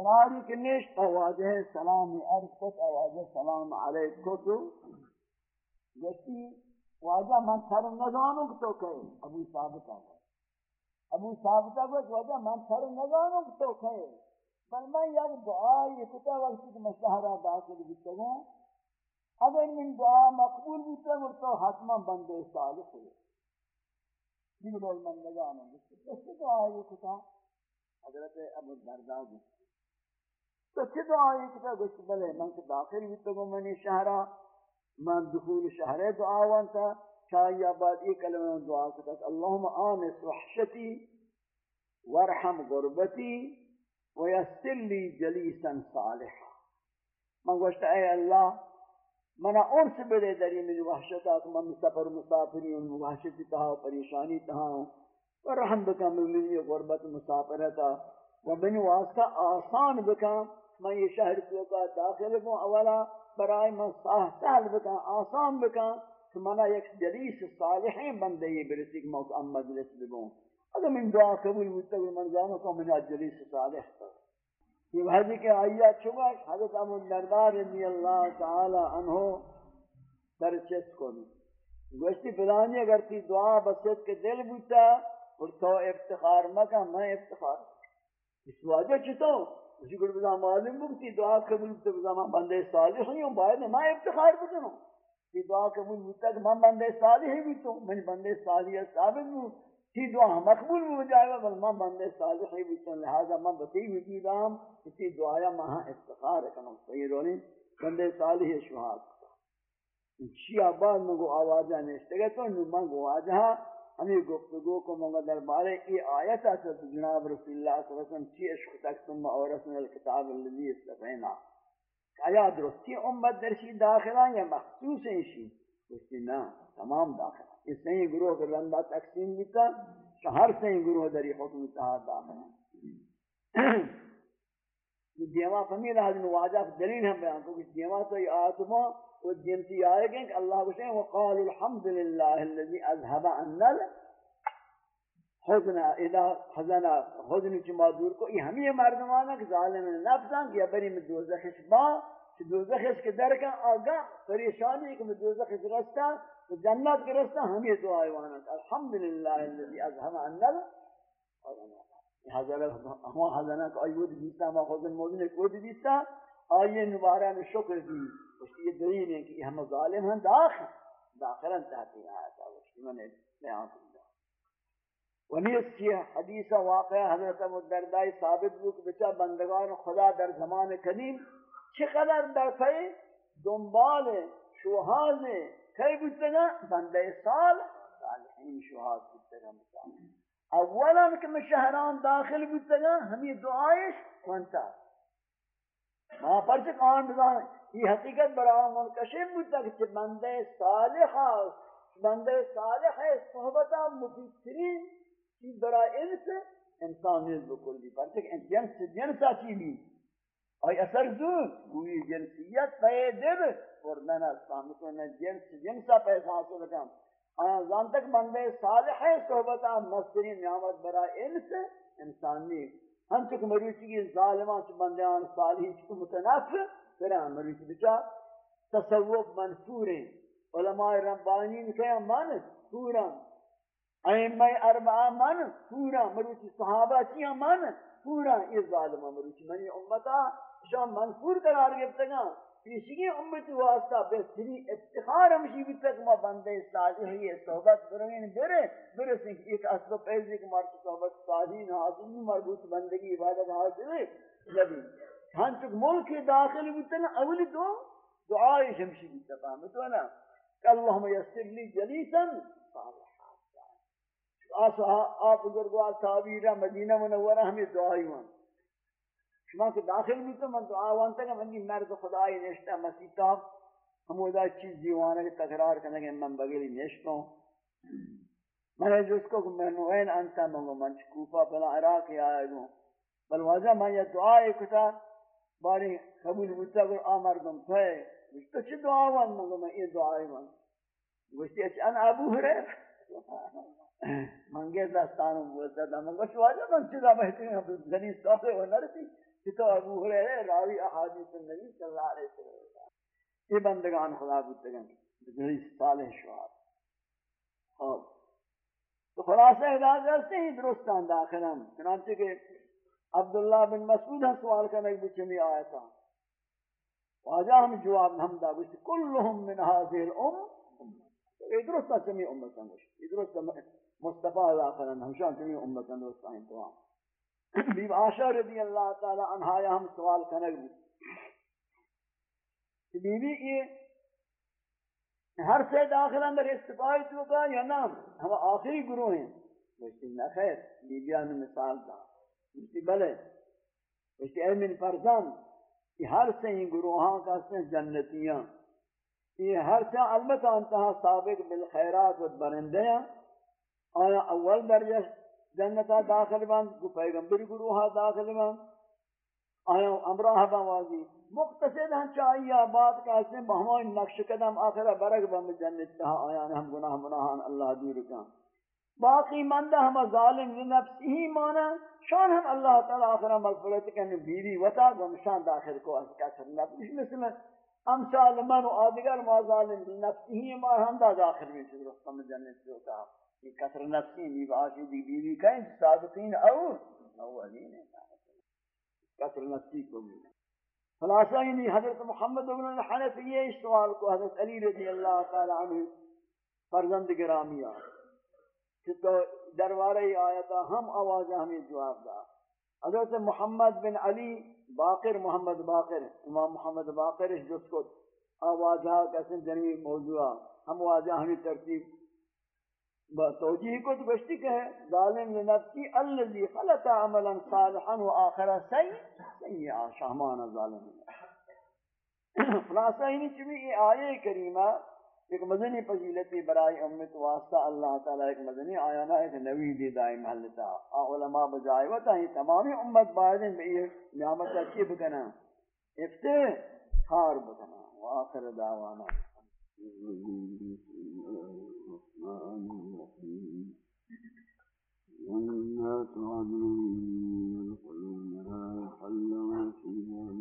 قراری کہ نیش آواجہ سلام عرض کت آواجہ سلام علیکم تو گشتی واجہ من سر نزانوں تو کہے، ابو ثابت آگا ابو ثابت آگا واجہ من سر نزانوں تو کہے. بل میں یک دعائی کتا وقتی کہ مشہرہ داخل بیتا گوں اگر من دعا مقبول بیتا گوں تو حتما بندے صالح ہوئے دیگر بول من نگانا کسی دعائی کتا، حضرت ابو دردہ گشتی تو چی دعائی کتا گشتی بلے، من کہ داخل بیتا گوں منی شہرہ، من دخول شہر دعا وانتا شاہی آباد ایک کلمہ دعا کتا اللہم آنس وحشتی ورحم غربتی ويسر لي جليسا صالحا۔ من گوشت اے اللہ منا عرص بدے دری من وحشتات من سفر مسافری و وحشتی تہا و پریشانی تہا و رحم بکا من منی غربت مسافرتا و من واسطہ آسان بکا میں یہ شہر کو کا داخل کو اولا برائے من صاح سہل بکا آسان بکا کہ منا یک جلیس صالحین بندے یہ برسی کہ موت مجلس بگوں اگر من دعا قبول مستقبل من جانو کو من اجلی سے صالح کر یہ بھائی کہ آیا چگا حضرت ابو الدردار رضی اللہ تعالی عنہ در چس کو گوشتی فلانی اگر تی دعا بسیت کے دل بوتا اور تو افتخار مکا میں افتخار. اس واجہ چھتو اسی کو بزا معلوم بکتی دعا قبول بتا بزا میں بندے صالح ہوں یوں باید میں افتخار بکنوں تی دعا قبول بتا کہ میں بندے صالح ہی بتا میں بندے صالح ثابت ہوں۔ تی دعا مقبول بھی جائے گا، بل من بندے صالحی بیتن لہذا من بتی وجودام تی دعایا مہا افتخار کنم، صحیح رونی بندے صالحی شہاد۔ شیعہ بعد منگو آوازہ نشتے گئے تو منگو آجہا ہمیں گفتگو کو منگو دربارے کی آیت آتا جناب رسول اللہ صلی اللہ علیہ وسلم چی عشق تک ثم اورسن الكتاب اللذی استفینا آیا درستی امت درشی داخلہ یا مخصوص ہیں شی اس نا، تمام داخلہ یہ صحیح گروہ کا رندہ تقسیم بیتا ہر صحیح گروہ دری حکم اتحاد داخل یہ دیما فمی رہا واجہ دلیل ہم بیان کو، کہ دیما تو یہ آتما وہ جنسی آئے گئے کہ اللہ کو شاہیں وقال الحمدللہ اللذی اذهب عنل حزن اذا حزن حزن چما دور کو، یہ ہمیں مردمانا کہ ظالم نفسان کہ بری میں دوزخ با کہ دوزخ اس کے در کا آگاہ، پریشانی کہ میں دوزخ اس رستا تو جنت کے رستہ ہم یہ دعا ایوانا الحمدللہ الذي اذهب عنا حضرت ہوا حضرنا کو ایود دیتا ما خودن موزن کو دیتا، آئیے نبارہ میں شکر دی۔ اس یہ دلیل ہے کہ ہم ظالم ہیں، داخل داخلا تحتی آیت آوشتی میں نے بیان کرتا ونی اسی حدیث واقعہ حضرت ابو دردائی ثابت بود کہ بچہ بندگان خدا در زمان قدیم چقدر در پئی دنبال شوہاز کی بودتگا بندے سال صالحین شہاد بودتگا مثال۔ اولا کہ شہران داخل بودتگا ہمیں دعائش کونتا ما پرچک آن بزان یہ حقیقت برای منکشف بودتا کہ بندے صالح بندے صالح ہے صحبتا مفیدترین چیز برای انس انسان نیز بکلی پرچک جنس جنسا چی بھی۔ اور اثر زود گوئی جنسیت پیدے بھی وردن اسلام کو، نہ جنس جنسا پیسہ حاصل کم آیا زان تک بندے صالح ہے صحبتا مسترین نعمت برا انس انسانی ہم چک مروچی کی ظالمان چک بندیان صالحی چک متنفر پھر ہم مروچی بچا تصوف منفوریں علماء ربانی نے کہا من پورا ائمہ اربعہ من پورا مروچی صحابہ چیاں من پورا یہ ظالمہ مروچی. منی امتا شام منفور قرار گفتا گا پیشگی امت واسطہ بہتری افتخار ہمشی بھی تک ما بندے صالحی ہے صحبت برمین یعنی برے برے سنک ایک اصل پیزی کہ مارکی صحبت صالحین حاصل مربوط بندگی، عبادت حاصل ہے نبی. ہاں، چک ملک داخل بھی تنا اولی دو دعائی شمشی بھی تفاہمت ہونا کہ اللہم یسر لی جلیسا صالحا آپ بزرگوار تعبیرہ مدینہ منورہ ہمیں دعائی ہونا شما کہ داخل بھی تو من تو آوان تک، من مرد خدای نشتا مسیحا ہم دا چیز دیوانا کہ تکرار کرنے کہ من بگیلی نشتا ہوں میں نے جس کو کہ میں نوین انتا منگو من چکوفا پلا عراق آئے گو۔ بل واضح میں یہ دعا کتا۔ باری قبول بودتا گر آمردم پہ تو چی دعا وان منگو میں یہ دعا وان گوشتی اچھ ان ابو حریف منگے دستانوں بولتا تھا منگو شواجہ من چیزا بہترین زنی صافے و نرسی کہ تو ابو حریرہ راوی احادیث النبی صلی اللہ علیہ وسلم یہ بندگان خدا بودتگن بجری صالح شعاب خوب تو خلاصہ ہدایت رستے ہی درستان داخل ہم چنانچہ کہ عبداللہ بن مسعود ہم سوال کرنے کی بچمی آیا تھا واجہ ہم جواب ہم دا گوشت کلہم من حاضر الام یہ چمی امتاں گوشت یہ مصطفیٰ داخل ہم شان چمی امتا امتاں درستہ انتوام بیب آشا رضی اللہ تعالی عنہ یا ہم سوال کنگ بھی بی بی، یہ ہر سے داخل اندر استفائی تو کا یا نام ہم آخری گروہ ہیں۔ ویسے نہ خیر، بی بی مثال دا ویسے بلے ویسے اے من فرزان یہ ہر سے ہی گروہاں کا سے جنتیاں۔ یہ ہر سے البتہ انتہا سابق بالخیرات و برندیاں۔ آیا اول درجہ جنتا داخل بان کو پیغمبر گروہ داخل بان آیا امراہ بوازی مقتصد ہم چاہیے بات کا اس میں بہمائی نقش قدم آخر برگ بم جنت تہا آیا، ہم گناہ مناہان اللہ دور کان باقی مندہ ہم ظالم لنفسی ہی مانا، شان ہم اللہ تعالی آخر مغفرت کرنے بیوی وطا گم شان داخل کو اس کا کرنا اس مثل امثال من و آدگر ما ظالم لنفسی ہی مانا، ہم دا داخل میں شکر رفتم جنت جو کہا یہ کثر نفسی بھی باشی دی بیوی کہیں صادقین اور اولین کثر نفسی کو بھی خلاصہ یعنی حضرت محمد بن الحنفی یہ سوال کو حضرت علی رضی اللہ تعالی عنہ فرزند گرامی گرامیہ کہ تو دربارہ آیتا ہم آواز ہمیں جواب دا حضرت محمد بن علی باقر، محمد باقر، امام محمد باقر جس کو آوازہ کیسے جنوی موضوع۔ ہم واجہ ہمیں ترتیب۔ توجیہ کو تو گشتی کہ ظالم لنفسی الذي خلق عملا صالحا و واخر سیء سیئا شہمان ظالم خلاصہ ہی نہیں چمی یہ آیے کریمہ ایک مدنی فضیلتی برای امت واسطہ اللہ تعالی ایک مدنی آیانا ایک نوی دی دائی محلتا علماء بجائے وطا ہی تمامی امت باہدن بئی نعمت اچھی بکنا۔ افتے خار بکنا۔ واخر دعوانا۔ جنات عدن يدخلونها يحلون فيها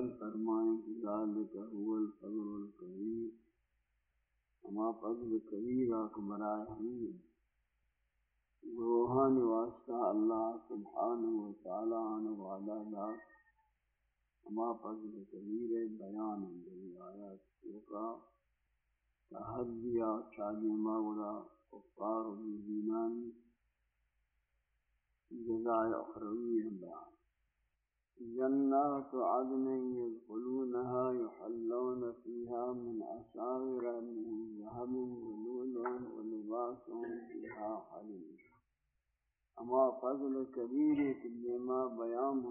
جو فرمائیں کہ ذالک هو الفضل الکبیر ہما فضل کبیر اکبرائے ہمیں روحان واسطہ اللہ سبحانہ وتعالی عنہ وعلا دا ہما فضل کبیر بیان اندری آیات چوکا تحدیہ چاہیے ماولا کفار و دینان جزائے اخروی بیان۔ جنات عدن يدخلونها يحلون فيها من أساور من ذهب ولول ولباسهم فيها حرير أما فضل كبير لما بيان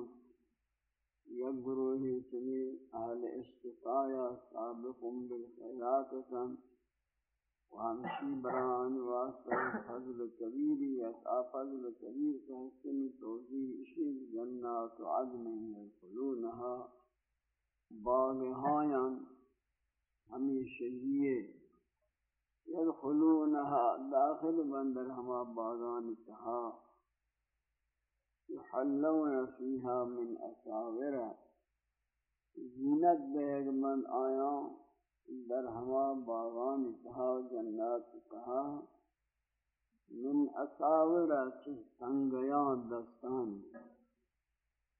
گروہی چلی اہل استقایا سابق بالخیرات کن وہمشی بران واسطہ فضل کبیری اتا فضل کبیر کا حسن توضیح اشید جنات عدن یدخلونها باغہایاں ہمیشہیے يدخلونها داخل بندر ہما باغان تہا يحلون فيها من أساور زینت بیگ من آیا در ہما باغان تہا جنات تہا من اساور چه سنگیان دستانی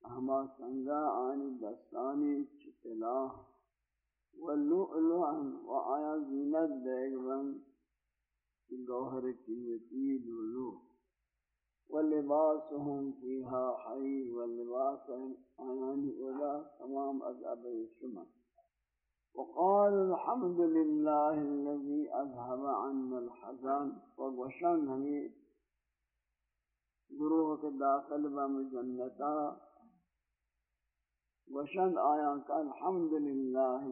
ہما سنگا آنی دستانی چتلا واللؤلؤ و آیا زینت بیگ من گوہر قیمتی لولو ولباسهم فيها حرير واللباس آيان أولا تمام أذهب الشمع وقال الحمد لله الذي أذهب عنا الحزان وغشان همي گروہ کے داخل بم جنتا. وشن آیا کا الحمد للہ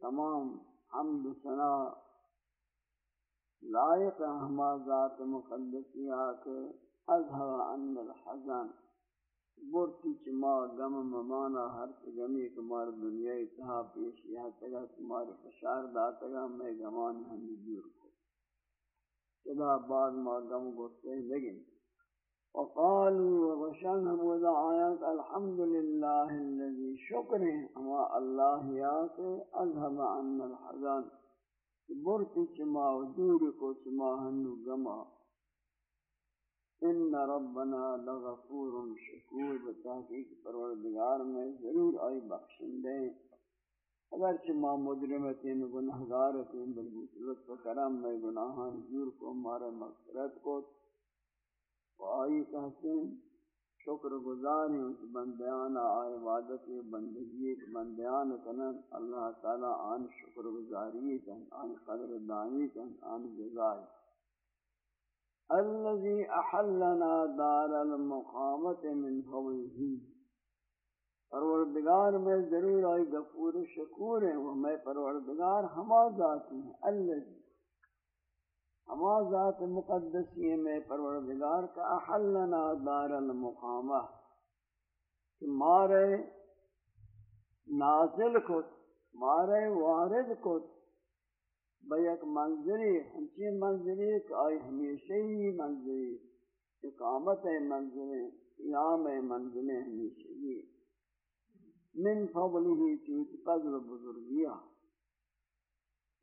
تمام حمد سنا لائق ہما ذات مقدسیہ کے اظہر عن الحزن. برتی چما غم ممانا ہر غمی کمار دنیا اتہا پیش یہ تگا تمہارے فشار داتگا میں گمان ہم دور کو۔ چدا بعد ما غم گفتے لگیں وقالوا وغشان ہم وضع آیات الحمد للہ الذي شکر ہما اللہ یاک اظہر عن الحزن برتی چما و دور کو چما ہنو گما ان ربنا لغفور شکور بتحقیق پروردگار میں ضرور آئی بخشندے اگر چما مجرمتین گناہگارتین بلکہ لطف کرم میں گناہان دور کو ہمارے مغفرت کو و آئی کہتے ہیں۔ شکر گزار ہیں اس بندیان آئے عبادت بندگی بندیان کنن۔ اللہ تعالی آن شکر گزاری کن، آن قدر دانی کن، آن جزائی۔ الذي احلنا دار المقامت من فضله پروردگار میں ضرور آئی غفور شکور ہیں وہ میں پروردگار ہما ذاتی ہیں الذي ہما ذات مقدسی میں پروردگار کا احلنا دار المقامہ کہ مارے نازل کت، مارے وارد کت بیک منظری ہمچی منظری کہ آئی ہمیشہ ہی منظری، اقامت منظری قیام منظری ہمیشہ ہی۔ من فضله چیز فضل بزرگیہ۔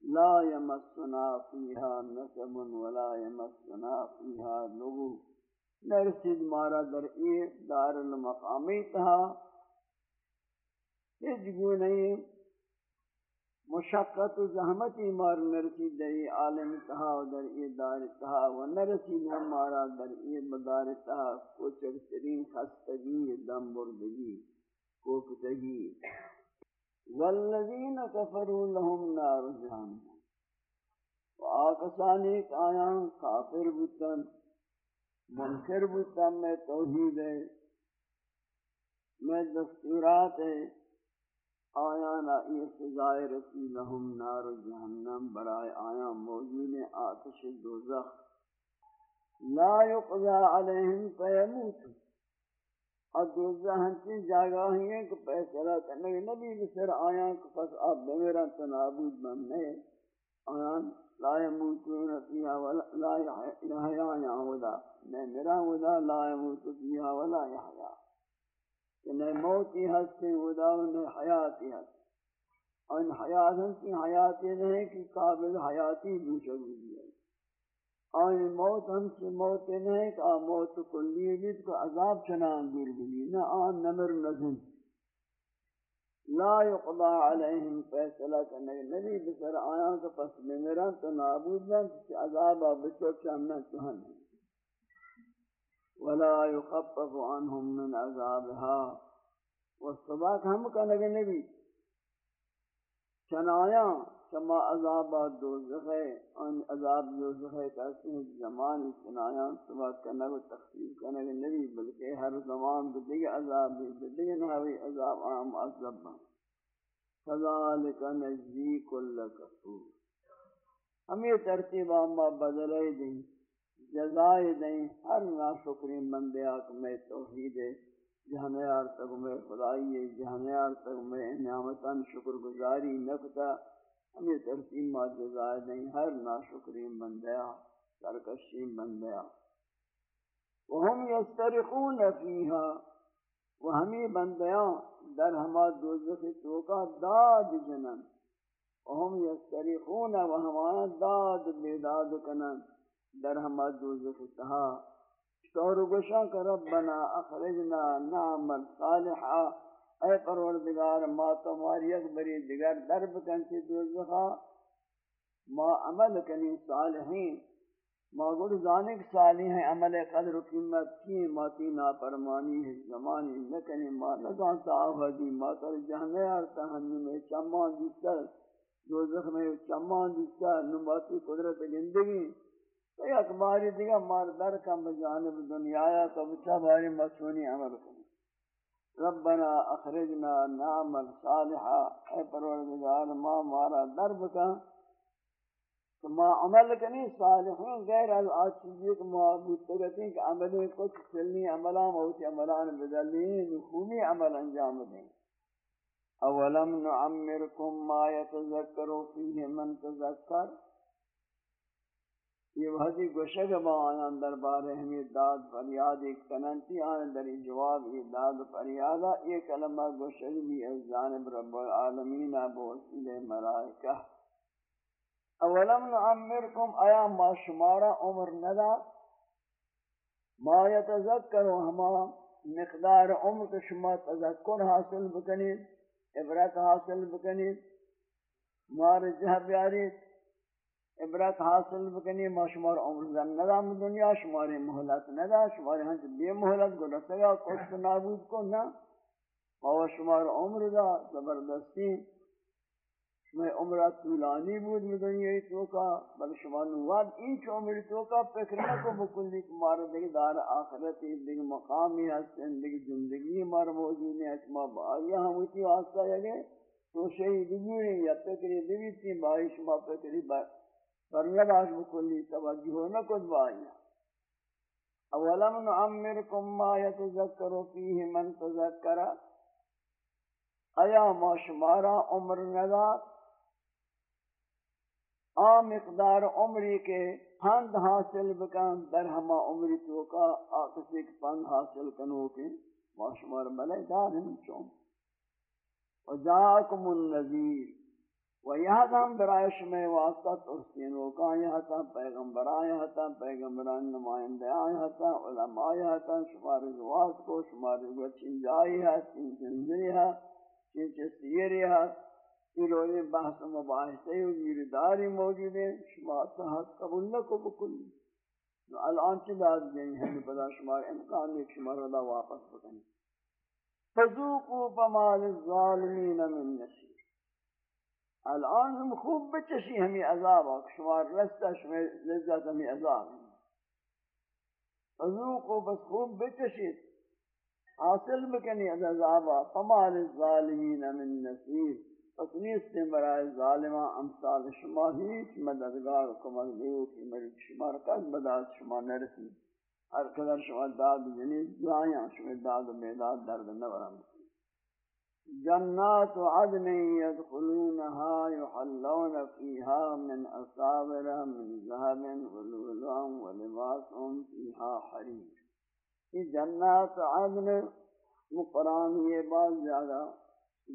لا يمسنا فيها نسب ولا يمسنا فيها لغو۔ نرسید مارا در ای دار المقامی تہا ہج نہیں مشقت و زحمتی مار نرسید در ای عالم تہا و در ای دار تہا و نرسید ہم مارا در ای مدار تہا، کوچر ترین خستگی، دم بردگی، کوکتگی۔ والذین کفروا لهم نار جہنم۔ و وآکسانی آیاں کافر بودن، منکر بودن، میں توحید ہے، میں دستورات ہے۔ آیانا یہ سزائے رسی لهم نار جہنم برائے آیاں موجود آتش دوزخ لا يقضى عليهم فيموتوا اور دوسرا ہنچی جاگا ہیں کہ فیصلہ کرنے نبی بسر آیا کہ پس آپ بمیرا تنابود بننے آیا لا يموتون فيها ولا لا يحيا میں میرا ودا لا يموت فيها ولا يحيا کہ نہ موتی ہستے ودا نہ حیاتی ہستے ان حیات ہنچی حیاتی نہیں کہ قابل حیاتی بوشک بھی آئی موت ہم سے موت نہیں کہ موت کلی جت کو عذاب چنان دور بھی نہ آن نمر نظم۔ لا يقضى عليهم فیصلہ کرنے نبی بسر آیا کہ پس بمیران تو نابود بن کہ عذاب بچوک چاہنا چہن ولا يخفف عنهم من عذابها۔ والصباح ہم کا نبی نبی چنایا شما عذاب دوزخ ہے ان عذاب دوزخ ہے کہتے ہیں زمان سنایا صبح کنگ و تخصیل کنگ نبی، بلکہ ہر زمان بدی عذاب بدی نحوی عذاب عام عذاب فذالک نجزی کل کفور ہم یہ ترتیب آما بدلے دیں۔ جزائے دیں ہر ناشکری مندیات آک میں توحید جہاں یار تک میں خدائی جہاں یار تک میں نعمتاً شکر گزاری نکتا۔ ہمیں ترسیم ما جزائے دیں ہر ناشکری بندیا سرکشی بندیا وهم یسترقون فیہا و ہمیں بندیاں در ہما دوزخ توکا داد جنن۔ وهم یسترقون و ہمایا داد بیداد کنن۔ در ہما دوزخ تہا شور گشا کہ ربنا اخرجنا نعمل صالحا. اے پروردگار، ما تمہاری اکبری دیگر درب کنسی دوزخا. ما عمل کنی صالحین. ما گوڑ زانک صالح ہیں عمل قدر و قیمت کی؟ ما تینا پرمانی ہے، زمانی نکنی ما نگانتا آفدی ما تر جہنے آرتا ہمی میں چمان دیستا دوزخ میں چمان دیستا نماتی قدرت گندگی تو یک باری دیگر مار در کم بجانب دنیا یا تو بچہ باری مسونی عمل کنی. ربنا اخرجنا نعمل صالحا. اے پروردگار، ما مارا درب کا تو ما عمل کنی صالحین غیر از آج چیزی کہ معبود تگتی کہ عملی کچھ چلنی عملان موتی عملان بدلین خوبی عمل انجام دیں اولم نعمرکم ما يتذکروا فیه من تذکر. یہ وحدی گوشگ با آیان دربار ہمیں داد فریاد، ایک کننتی آن در جواب، یہ داد فریادا یہ کلمہ گوشگ بھی از جانب رب العالمین ابو وسیل ملائکہ اولم نعمرکم، آیا ما شمارا عمر ندا؟ ما یتذکر، ہما مقدار عمر کے شما تذکر حاصل بکنید، عبرت حاصل بکنید مار جہ بیارید۔ عبرت حاصل بکنی، ما شمار عمر زن ندام دنیا شماری محلت ندا شماری ہنچ بے محلت کو رسگا کشت نابود کو نا ما شمار عمر دا زبردستی. میں عمرت طولانی بود میں دنیا تو کا بل شمار نواد اینچ عمر تو کا فکر نہ کو بکلی کمار دیکھ دار آخرت دیکھ مقامی حسن دیکھ زندگی مار موجود ہے اشما بایا ہم اسی واسطہ یگے تو شہید دیوری یا فکری دیوی تھی بائی شما فکری بائی ورنہ باش بکلی توجہ نہ کچھ بائی اولم نعمرکم ما یتذکر فیہ من تذکر۔ ایا ما شمارا عمر ندا؟ آ مقدار عمری کے پند حاصل بکن، در ہما عمری تو کا آکسی کے پند حاصل کنو کے ما شمار ملے دار ہم چون۔ وجاکم النذیر۔ و یہاں ہم برائش میں واسطہ ترسین وکا یہاں تھا پیغمبر آیا تھا پیغمبران نمائندے آیا تھا علماء آیا تھا شمار زواز کو شمار گوچین جائی ہے چین جنزی ہے چین چسیری ہے یہ بحث مباحثے و گیرداری موجود ہیں شمار تحت قبول نہ کو بکلی الان چی داد جائیں ہمیں پدا شمار امکان ایک شمار اللہ واپس بکنی فذوقوا فما للظالمین من نشیر الان ہم خوب بچشی ہمیں عذاب شمار رستہ شمار لذت ہمیں عذاب. فذوقوا بس خوب بچشید. حاصل بکنی از عذابا فما للظالمین من نصیر. پس نیست برای ظالمہ امثال شما ہیچ مددگار کمک دیو کی مرد شما رکھت بداد شما نرسی ہر قدر شما داد جنید جائیاں شما داد و میداد، درد نورم جنات عدن يدخلونها يحلون فيها من أصابر من ذهب ولؤلؤا ولباسهم فيها حرير. یہ جنات عدن قرآن یہ بات جاگا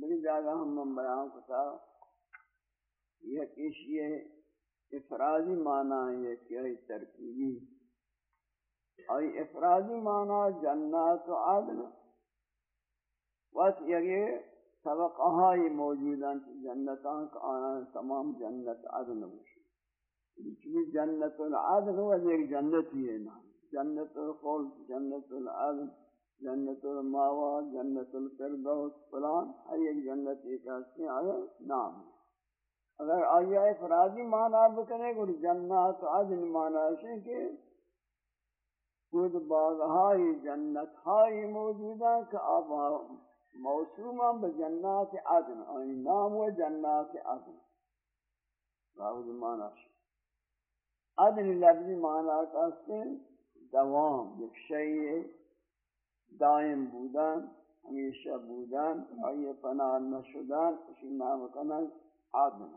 بڑی جاگا ہم بیان کتا یہ کش یہ افرادی معنی ہے، یہ کہ ترکیبی۔ اور افرادی معنی جنات عدن۔ وقت یہ سبق آہائی موجودان جنتان کا آنا تمام جنت عدن ہوشی چلی جنت العدن ہوا یعنی ایک جنت ہی ہے نام جنت الخلد جنت العدن، جنت الماوا جنت الفردوس، فلان، ہر ایک جنت ایک ایسی آیا نام اگر آیا افرادی معنی بکنے گو جنات عدن معنی ہے کہ خود باغہائی جنتہائی موجودہ کہ آپ موسوما بجنات عدن. آئی نام و جنات عدن. راود معنی ہے عدن لفظی معنی کہتے ہیں دوام، یک شئی دائم بودن ہمیشہ بودن آئی پناہ نشدن اسی نام کنن عدن.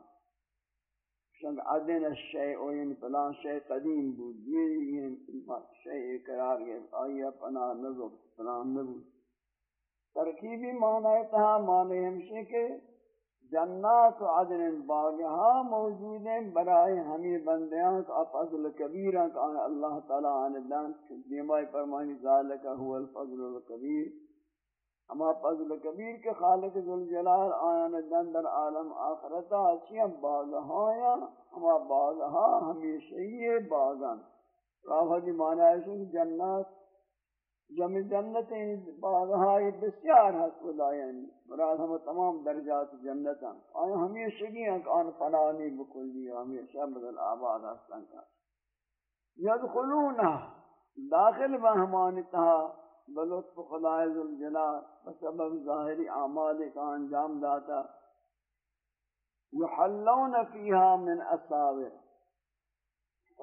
چند عدن الشیء یعنی فلان شیء قدیم بود. یعنی- یعنی یہ شیء قرار گئے آیا پناہ نظر فلان نبود. ترکیبی معنی تہا معنی ہمشہ کہ جنات و عدن باغہا موجود ہیں، برائے ہمیں بندیاں کا فضل کبیرہ کا اللہ تعالیٰ آنے دان دیمائی فرمانی ذالکہ هو الفضل الکبیر۔ اما فضل کبیر کے خالق ذوالجلال آیان دن در عالم آخرتا اچھیا باغہایا اما باغہا ہمیشہ یہ باغان راہ دی جی معنی ہے جنات جمع جنت باغہائی بسیار حق خدایانی مراد ہم تمام درجات جنتا آیا ہمیشہ گی ہیں کہ آن فنانی بکلی ہمیشہ بدل آباد ہستان کا۔ یدخلونہ داخل بہمانتہا بلطف خدای ذوالجلال بسبب ظاہری اعمال کا انجام داتا۔ یحلون فیها من اصابر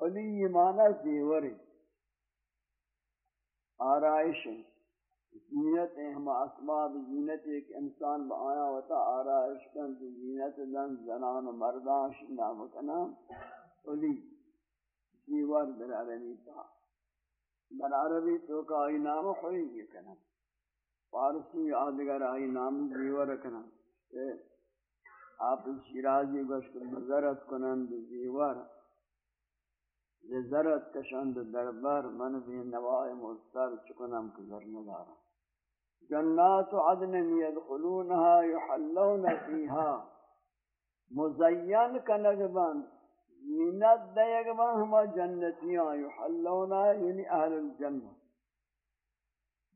علی معنی زیوری۔ آرائش زینت ہم اسباب زینت ایک انسان با آیا ہوتا، آرائش کن تو زینت دن زنان و مردان شنہ مکنا علی زیور در عالمی تھا۔ در عربی تو کا آئی نام خوئی یہ کنا۔ فارسی آدگر آئی نام زیور کنا۔ آپ شیرازی گوشت مزرت کنند زیور۔ زرت کشند دربر من بھی نوائی مستر چکنم کذر ندارا جنات عدن يدخلونها يحلون فيها مزین کنگبند زینت دیگ با ہما جنتیاں یحلونا یعنی اہل الجنہ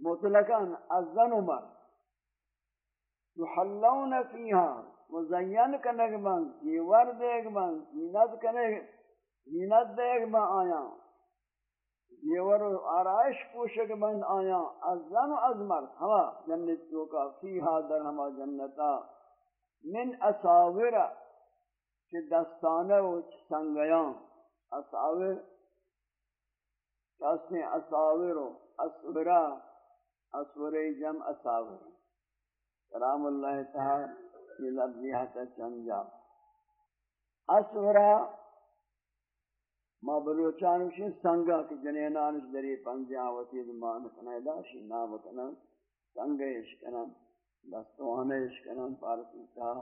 مطلقاً ازن عمر یحلون فیہا مزین کنگ بان زیور دیگ بان زینت کنگ زینت دیگ بان آیا۔ زیور آرائش پوشک بند آیا۔ ازن و ازمر ہما جنتیوں کا فیہا در ہما جنتا۔ من اصاورہ کہ دستانہ و سنگیان اصاور کسنے اصاور و اسورا؟ اسور جم اصاور کرام اللہ تعالی، یہ لفظی حتا چنجا اسورا ما بلوچان بلوچانوشی سنگا کی جنینانش دری پنجاوتی زمان کنائدہ شنا بکنا سنگیش کنن دستوانیش کنن پارسی تاہ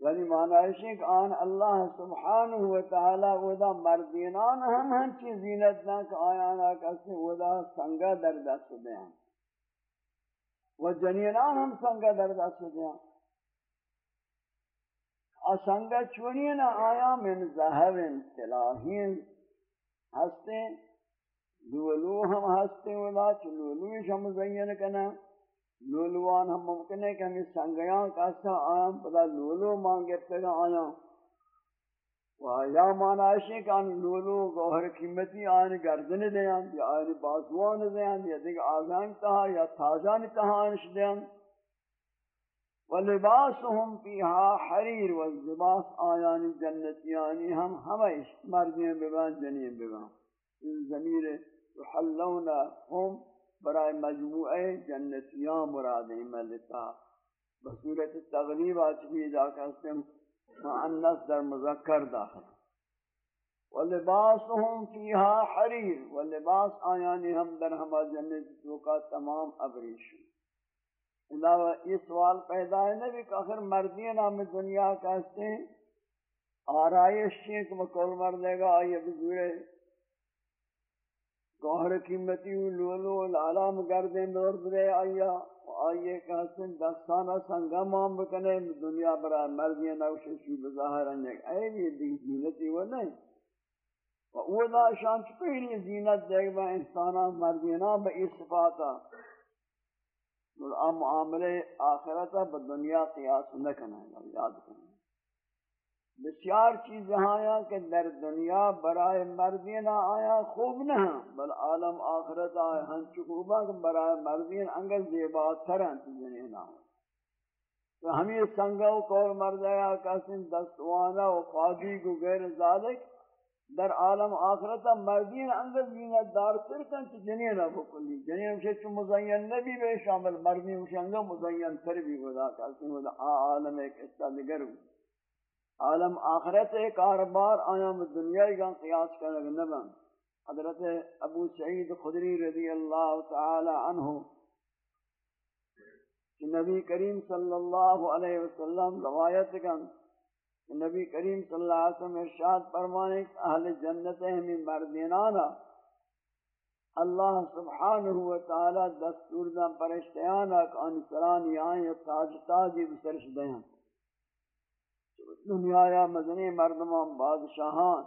ولی معنی ہے کہ آن اللہ سبحانہ وتعالی ودا مردینان ہم ہم چی زینت نہ کہ آیانا کسی ودا سنگا در دست دیاں۔ و جنینان ہم سنگا در دست دیاں۔ آ سنگا چونین آیا من زہب تلاہین ہستے، لولو ہم ہستے ودا چلولوش ہم زین کنا، لولوان ہم ممکن ہے کہ ہمیں سنگیاں کاسا آیاں پدا لولو مانگے پیدا آیاں یا مانا ہے کہ آن لولو گوھر قیمتی آن گردن دیاں، یا آن بازوان دیاں، یا دیکھ آزان تہا یا تازان تہا آنش دیاں۔ ولباسهم فيها حرير واللباس آیان جنتیانی ہم ہمیش مردین ببان جنین ببان زمیر يحلون هم برای مجموعه جنتیان مراد ملتا بصورت تغلیب آچوی جا کہتے معنس در مذکر داخل. ولباسهم فيها حرير ولباس آیانی ہم در ہما جنت تو کا تمام ابریش علاوہ یہ سوال پیدا ہے نبی کہ آخر مردین ہم دنیا کہتے ہیں؟ آرائش چیک مکول مردے گا؟ آئیے بزورے گوھر قیمتی لولو العالم گردن دور برے آیا آئیے کہتن دستانا سنگا مام بکنے۔ دنیا برا مردی نوششی بظاہر انجک اے بھی دی زینتی وہ نہیں۔ و او دا شان چپہنی زینت دیکھ با انسانا مردینا با ای صفاتا اور ام معاملے آخرتا با دنیا قیاس نکنا یاد کرنا بسیار چیز آیا کہ در دنیا برائے مردین آیا، خوب نہ بل عالم آخرت آیا ہن چکوبا کہ برائے مردین انگل زیبا ترن تجنی نہ تو ہمیں سنگا و کول مردیا کسن دستوانا و قاضی کو غیر ذالک در عالم آخرت مردین انگل زینت دار ترکن چی جنین ابو کلی جنین مشے چو مزین نبی بے شامل. مردین مشے انگل مزین تر بھی خدا. کسن خدا عالم ایک حصہ دگر ہوئی عالم آخرت ایک کاربار آیام دنیای کا قیاس کرنے نبن حضرت ابو سعید خدری رضی اللہ تعالی عنہ، کہ نبی کریم صلی اللہ علیہ وسلم روایت کن نبی کریم صلی اللہ علیہ وسلم ارشاد فرمانے کہ اہل جنت ہمیں مردینانا اللہ سبحانہ و تعالی دستور دا پرشتیانا کہ انسرانی آئیں تاج تاجی بسرش دیاں دنیا یا مدنی مردمان، بادشاہان،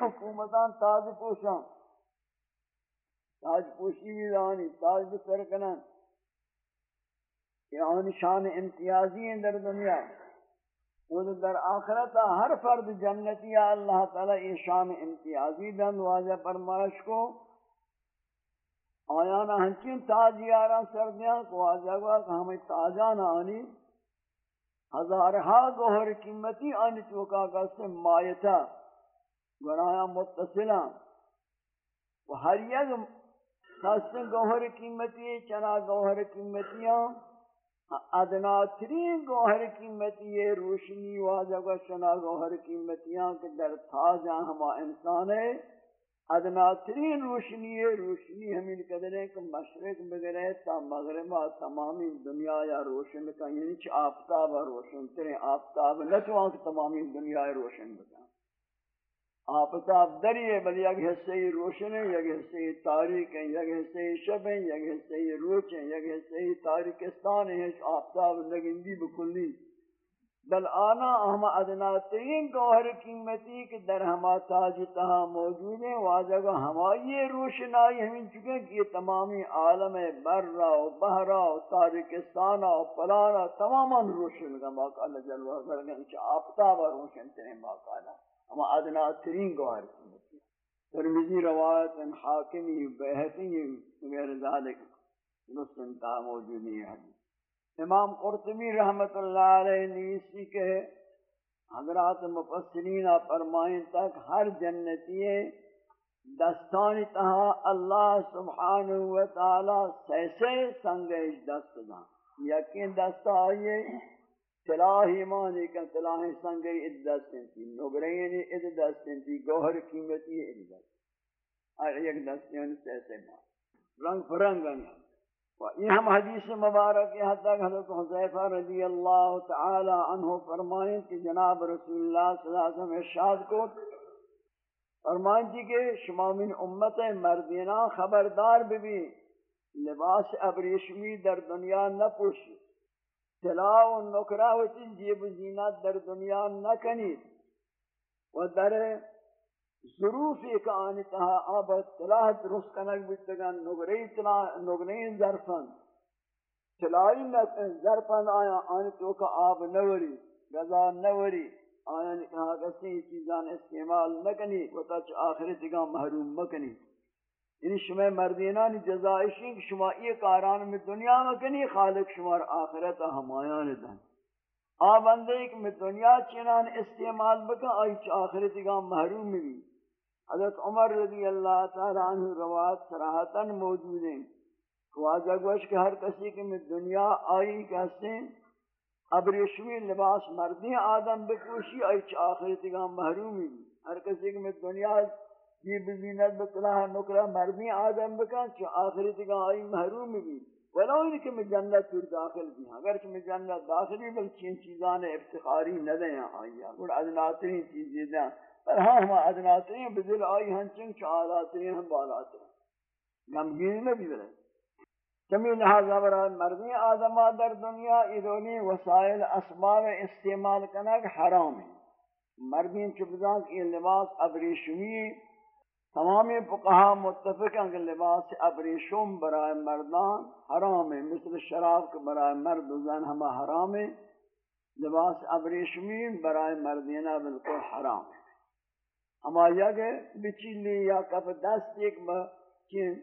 حکومتان تاج پوشان۔ تاج پوشی بھی دانی تاج بسر کنن۔ یہ آن شان امتیازی ہیں در دنیا۔ وہ در آخرت ہر فرد جنتی اللہ تعالی یہ شان امتیازی دن واجہ پرمارش کو۔ آیانا ہنچین تاج یاران سردیاں کو واجہ کو ہمیں تاجان آنی۔ ہزارہا گوھر قیمتی آنی چوکا کا سے مایتا۔ گنایا متصلا و ہر یک خاصن گوھر قیمتی، چنا گوھر قیمتیاں۔ ادنا ترین گوھر قیمتی ہے، روشنی واجہ کا چنا گوھر قیمتیاں کہ در تھا جہاں ہما انسان ہے۔ ادنا ترین روشنی ہے، روشنی ہمیں قدرے کہ مشرق بگرے تا مغربہ تمامی دنیا یا روشن کا یعنی چھ آفتاب روشن ترے آفتاب۔ نہ تو تمامی دنیا روشن بتا آفتاب دریئے بل یک حصے ہی روشن ہے یک حصے ہی تاریک ہے یک حصے ہی شب ہے یک حصے ہی روچ ہے یک حصے ہی تاریکستان ہے آفتاب لگندی بکلی۔ بل آنا ہم ادنا ترین گوہر قیمتی کہ در ہما تاج تہا موجود ہیں واجہ کو ہمائی روشنائی ہمیں چکے کہ یہ تمامی عالم برا و بہرا و تارکستانا و پلانا تماما روشن کا باقا اللہ جلوہ کرنے کہ آفتابا روشن ترین باقا اللہ۔ ہما ادنا ترین گوہر قیمتی ترمیزی روایت ان حاکمی بحثی غیر ذالک. نصن تا موجودی ہے. امام قرطبی رحمت اللہ علیہ نیسی کے حضرات مفسرین فرمائیں تک ہر جنتی دستانی تہا اللہ سبحانہ و تعالی سیسے سنگیش دست دا یقین دست آئیے تلاہی مانی کا تلاہی سنگی اد دستن نگرین اد دستن تھی گوھر قیمتی اد دستن اور ایک دستن یعنی سیسے مان رنگ فرنگ انہا یہ ہم حدیث مبارک یہاں تک حضرت حضیفہ رضی اللہ تعالی عنہ فرمائیں کہ جناب رسول اللہ صلی اللہ علیہ وسلم ارشاد کو فرمائیں جی کہ شما من امت مردینہ خبردار بھی لباس ابریشمی در دنیا نہ پوشی طلاع و نکرہ و جیب و زینت در دنیا نہ و در ظروف ایک آنی تہا آب اطلاع درست کنک بیتگن نگری اطلاع نگری ظرفن تلائی ظرفن آیا آنی تو کا آب نوری، غذا نوری آیا نے کسی چیزان استعمال نکنی و تا چھ آخر تگا محروم مکنی. یعنی شما مردینانی جزائشی کہ شما یہ کاران میں دنیا مکنی خالق شما آخرت ہمایان دن. آبندے کہ میں دنیا چنان استعمال بکا آئی چھ آخرت کا محروم بھی حضرت عمر رضی اللہ تعالی عنہ روایت صراحتاً موجود ہیں. خواجہ گوش کہ ہر کسی کے میں دنیا آئی کہتے ہیں اب رشوی لباس مردی آدم بکوشی آئی چھ آخرتی کا محرومی بھی ہر کسی کے میں دنیا جی بزینت بطلح نکرہ مردی آدم بکن چھ آخرتی کا آئی محرومی بھی ولو ان کہ میں جنت پھر داخل بھی ہیں اگر میں جنت داخل بھی بلکہ چین چیزان افتخاری نہ دیں ہاں آئی. اور ادناترین چیزیں دیں. پر ہاں ہم ادناترین بدل آئی ہنچنگ چالاترین ہم بالاترین. غمگین نہ بھی بلے. کمی لہذا برای مردی آدم در دنیا ادونی وسائل اسباب استعمال کنک حرام ہے مردین چبزان کی لباس ابریشمی تمامی فقہا متفق ہیں کہ لباس ابریشم برائے مردان، حرام ہے، مثل شراب کے برائے مرد و زن ہمہ حرام ہے، لباس ابریشمی برائے مردینہ یعنی بالکل حرام ہے۔ ہما یک بچی یا کف دست ایک با چین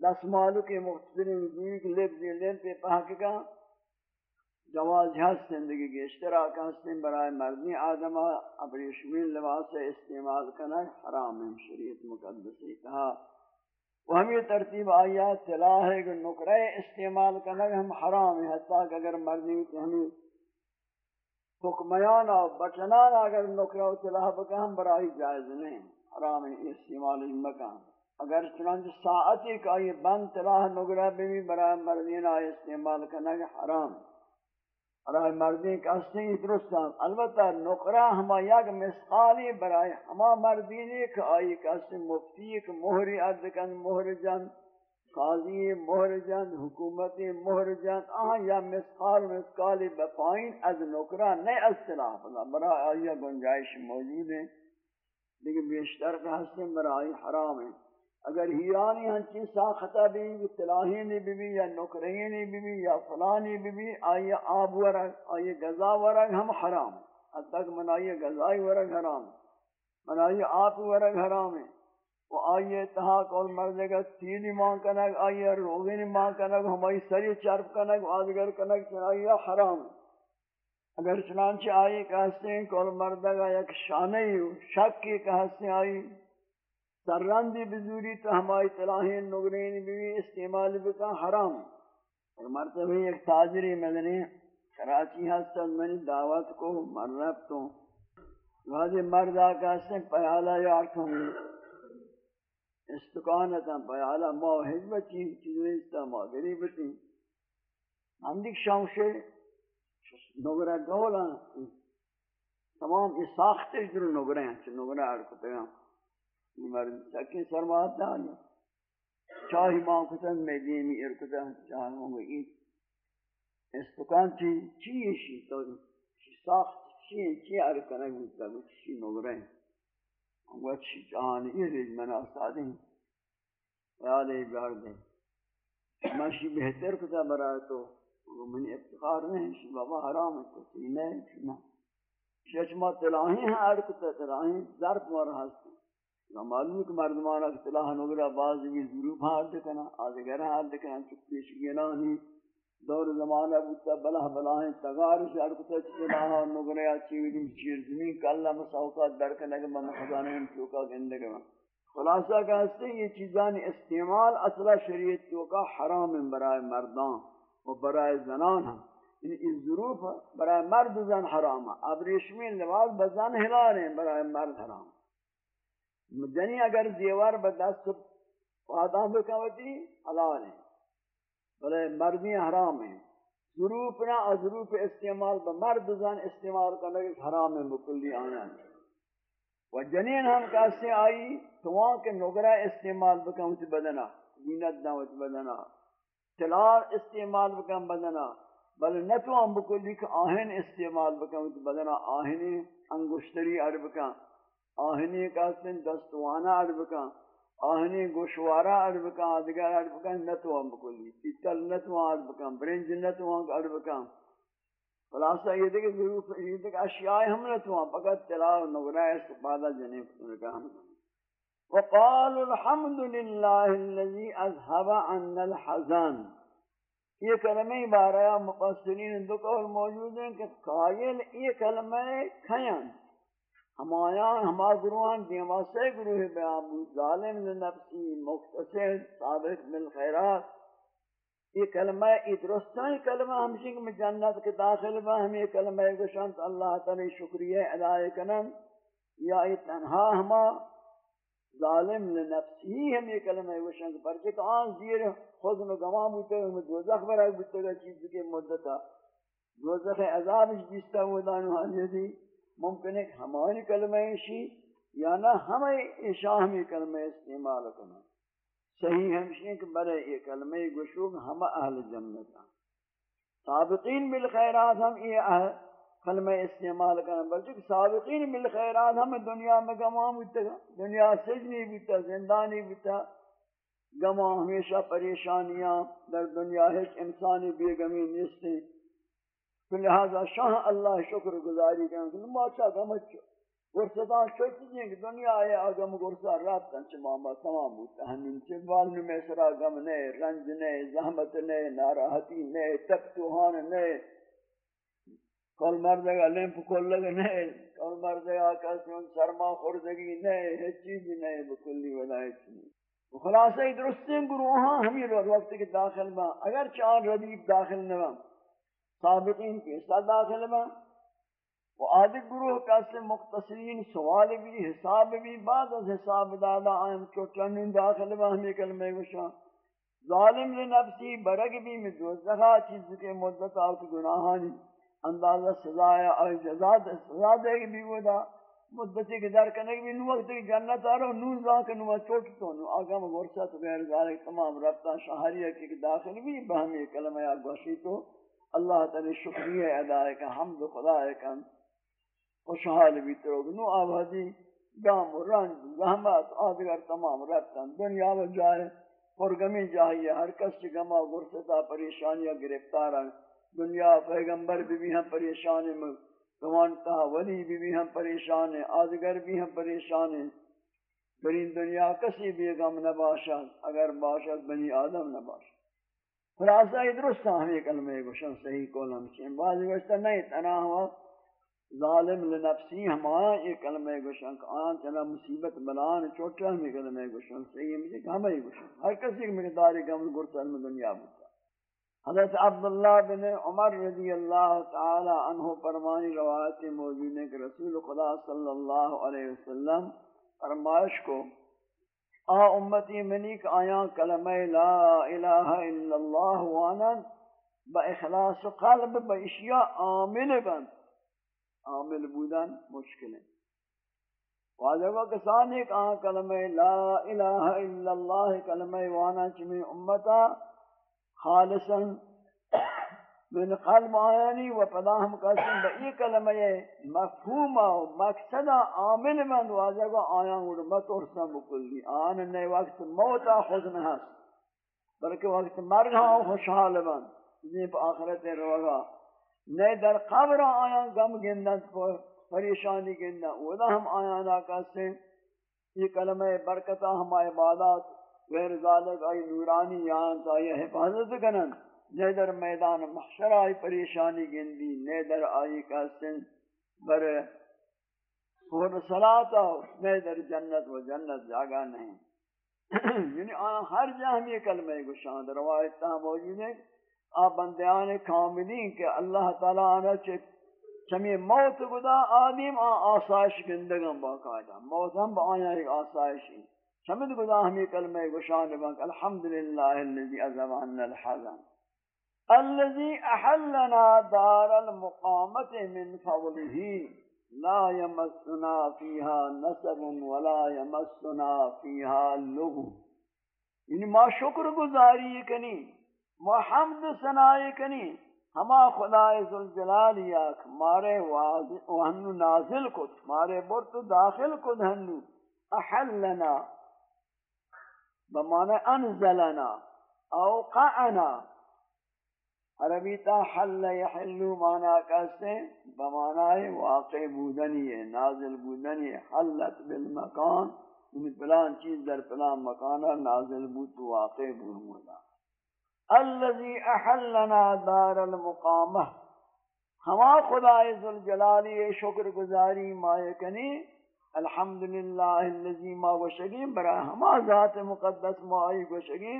دست مالو کے مختلف دیگ لب پہ پاک کا جواز ہست زندگی کے اشتراک ہستیں برائے مردی آدم ابریشمی لباس استعمال کرنا حرام ہے، شریعت مقدسی کہا وہ ہم یہ ترتیب آیات تلا ہے کہ نکرے استعمال کرنا ہم حرام ہے حتیٰ کہ اگر مردی تو ہمیں حکمیان و بچنان اگر نکرہ و تلاح بکا، ہم برائی جائز نہیں، حرام استعمال مکان۔ اگر چنانچہ ساعتی کا یہ بند تلاح نکرہ بھی برای مردین آئی استعمال کرنا کہ حرام۔ برای مردین کا اصلی درست ہیں البتہ نکرہ ہما یک مسقالی برای ہما مردینی کہ آئی کا اصلی مفتی ایک مہری اردکن مہر جن، قاضی مہر جند حکومت مہر جند آہاں یا مسخال مسخالی بپائین از نکرہ نئے اصطلاح بلا برا آئیہ گنجائش موجود ہیں لیکن بیشتر کا حسن برا آئی حرام ہے۔ اگر ہیرانی ہنچی ساختہ بھی تلاہینی بھی بھی، یا نکرینی بھی بھی، یا فلانی بھی بھی آئیہ آب ورگ آئیہ گزا ورگ ہم حرام حد تک من آئیہ گزائی ورگ حرام من آئیہ آپ ورگ حرام ہے وہ آئیے تہا کول مردے گا تیلی مان کنگ آئیے روغین مان کنگ، ہمائی سری چرپ کنگ آدگر کنگ چنائیہ حرام اگر چنانچہ آئی کہستے ہیں کول مردے گا یک شانی شک کی کہستے آئی سرندی بزوری تو ہمائی تلاہین نگرین بھی استعمال بکا، حرام۔ اور مرتے بھی ایک تاجری مدنی کراچی ہستن منی دعوت کو مرنب تو۔ واضح مردہ کہستے ہیں پیالہ یا آٹھوں استقانتا پیالا ما حجبت چین چیزیں استا ما غریبتی ہم دیکھ شاوشے نگرہ گولا۔ تمام یہ ساختے در نگرہ ہیں، چھ نگرہ اڑکتے ہیں مرد سکین سرمات دانی چاہی ماں کتن میں دیمی ارکتا چاہی ماں گئی استقان چی چی شی تو چی ساخت چی چی ارکنا گوتا چی نگرہ ہیں وچی جان ایریج من آسادیں خیالے بیار دیں ماشی بہتر کتا برای تو من افتخار نہیں شی بابا حرام ہے تو سینے شنا شچما تلاہیں ہیں آر کتا تلاہیں ظرف مار ہستے معلوم کہ مردمانہ تلاہ نگرہ بعض بھی ضرور ہار دکنا آدھگر ہار دکنا چکتیش گنا دور زمانہ بودتا بلہ بلاہیں تغار سے ارکتا چلاہا نگریا چیوری چیر زمین کا اللہ مساوقات درکنے کے من خزانے ہم چوکا گندے گا خلاصہ کہتے ہیں یہ چیزان استعمال اصلہ شریعت چوکا حرام برائے مردان و برائے زنان ہم یعنی ظروف برائے مرد زن حرام اب ریشمی لباس بزن ہلا رہے ہیں، برائے مرد حرام جنی اگر دیوار بدست وعدہ بکوتی حلال ہیں بلے مردی حرام ہیں ظروف نہ، ظروف استعمال بمرد زن استعمال کرنے کے حرام ہے، مکلی آنا و جنین ہم کیسے آئی تو کے نگرہ استعمال بکم سے بدنا زینت نہ بدنا تلار استعمال بکم بدنا بل نہ تو ہم بکلی کہ آہن استعمال بکم سے بدنا آہنی انگشتری عرب کا۔ آہنی کا سن دستوانہ عرب کا آہنی گوشوارا عرب کا آدھگر عرب کا نتو بکلی. پیتل نتو عرب کا برنج نتو عرب کا خلاصہ یہ دیکھیں ضرور یہ دیکھیں اشیاء ہم نتو ہم فقط تلاو نگرہ استفادہ جنہیں فتن ہم وقال الحمد للہ الذي اذهب عنا الحزان یہ کلمہ بارہ مقصرین دو قول موجود ہیں کہ قائل یہ کلمہ کھیاں ہمایا ہما گروہان دیما سے گروہ بیان ظالم لنفسی مختصر سابق، بالخیرات۔ یہ کلمہ ای کلمہ ہمشی کہ میں جنت کے داخل با ہم یہ کلمہ گشانت اللہ تعالی شکریہ ادائے کنن یا تنہا ہما ظالم لنفسی ہم یہ کلمہ گشانت پرچے کہ آن زیر خود میں گوام ہوتے ہیں دوزخ برای بودتے گا چیز کے مدتا دوزخ عذابش بیستا ہوا دانو حالی ممکن ہے کہ ہماری کلمہ شی یا نہ ہمیں شاہمی کلمہ استعمال کرنا صحیح ہمشی کہ برے یہ کلمہ گشوگ ہم اہل جنت ہیں سابقین بالخیرات ہم یہ اہل کلمہ استعمال کرنا بلکہ سابقین بالخیرات ہم دنیا میں گمام ہوتا دنیا سجنی بیتا زندانی بیتا گما ہمیشہ پریشانیاں در دنیا ہے انسانی بیگمی نیستے تو لہذا شاہ اللہ شکر گزاری کریں کہ ما چا گمت چو گرستان چو چیزیں کہ دنیا آئے آگم گرسا رات تن چھ ماما تمام بودتا ہمیں چھ بالن میں سرا گم نے رنج نے زحمت نے ناراحتی نے تک توہان نے کل مردگا لیمپ کل لگ نے کل مردگا کسی سرما خوردگی نے ہیچ چیز نہیں بکلی ولایت۔ نہیں خلاصہ درستیں گروہاں ہمیں وقت کے داخل میں اگر چار ردیب داخل نہ سابقین کے ساتھ داخل میں، وہ آدھے گروہ کا سے مختصرین سوال بھی، حساب بھی، بعد از حساب دادا آئیم چو چوٹنن داخل میں ہمیں کلمہ گوشاں۔ ظالم لنفسی برگ بھی میں دوزخہ چیز کے مدت آت گناہانی اندازہ سزا ہے اور جزا سزا دے گی بھی وہ دا۔ مدتی کے در کرنے بھی، نو وقت کی جنت آ رہا، نو زا کے نو چوٹ تو نو آگا میں غرصت غیر ذالک تمام ربطہ شہریہ کی داخل بھی، بہمی کلمہ یا گوشی تو۔ اللہ تعالی شکریہ ادا ہے کہ حمد خدا ہے کہ خوشحال بھی تروگ نو آبادی، گام و رنج، زحمت، آدگر تمام رکھتن دنیا و جائے پرگمی جائیے ہر کس چی گما گرستا پریشانیاں گرفتارن دنیا پیغمبر بھی بھی ہم پریشانی میں گوانتا ولی بھی بھی ہم پریشان ہیں، آدگر بھی ہم پریشان ہیں۔ برین دنیا کسی بھی غم نہ باشد، اگر باشد بنی آدم نہ باشد۔ خلاصہ درست ہمیں کلمہ گوشن صحیح کولم چین بعض گوشتا نہیں تناہ وقت ظالم لنفسی ہمارا یہ کلمہ گوشن کہ آن چلا مصیبت بلان چوٹا ہمیں کلمہ گوشن صحیح مجھے کہ ہمیں گوشن۔ ہر کسی کے مقداری گم گرسل میں دنیا بتا حضرت عبداللہ بن عمر رضی اللہ تعالی عنہ فرمانی روایت موجود ہے کہ رسول خدا صلی اللہ علیہ وسلم فرمائش کو آ امتی منی کہ آیا کلمہ لا الہ الا اللہ وانا با اخلاص قلب، با اشیاء آمن بن. عامل بودن مشکل ہے. واجبہ کسان ایک آن کلمہ لا الہ الا اللہ، کلمہ وانا چمی امتا خالصا من قلب آیانی و پدا ہم کسیم با ای کلمہ مفہوم و مقصد عامل من واضح واجبہ آیان ورمت ارسا بکلی. آن نئے وقت موتا خزن ہست بلکہ وقت مرگ مرگا خوشحال من. زیب آخرت روگا نئے در قبر آیا غم گندن پریشانی گندن اولا ہم آیا ناکا یہ کلمہ برکتہ ہم عبادات غیر ذالک آئی نورانی یہاں تا یہ حفاظت کنن نئے در میدان محشر آئی پریشانی گندی نئے در آئی کا سن بر خور صلاة نئے در جنت و جنت جاگا نہیں۔ یعنی آیا ہر جہاں ہم یہ کلمہ گشاند روایت تاں موجود ہے آ بندیان کاملین کہ اللہ تعالی آنا چے چمی موت گدا آدم آ آسائش گندگم باقاعدہ موت ہم با آیا ایک آسائش آسائشی چمد گدا ہمی کلمہ گشان بانک الحمدللہ اللذی ازمان الحزن۔ الذي احلنا دار المقامت من فضله لا يمسنا فيها نسب ولا يمسنا فيها لغو. یعنی ما شکر گزاری کنی محمد سنائی کنی، ہما خدای ذوالجلال یاک، مارے وہنو نازل کت، مارے برت داخل کت ہنو. احلنا بمعنی انزلنا، اوقعنا عربی تا حل یحلو مانا کہتے ہیں بمعنی واقع بودنی ہے نازل بودنی ہے حلت بالمکان یعنی پلان چیز در پلان مکانا نازل بود واقع بود الذي احلنا دار المقامه. ہما خدا ذوالجلالی شکر گزاری ما یکنی الحمدللہ الذي ما وشگی برا ہما ذات مقدس ما ای وشگی،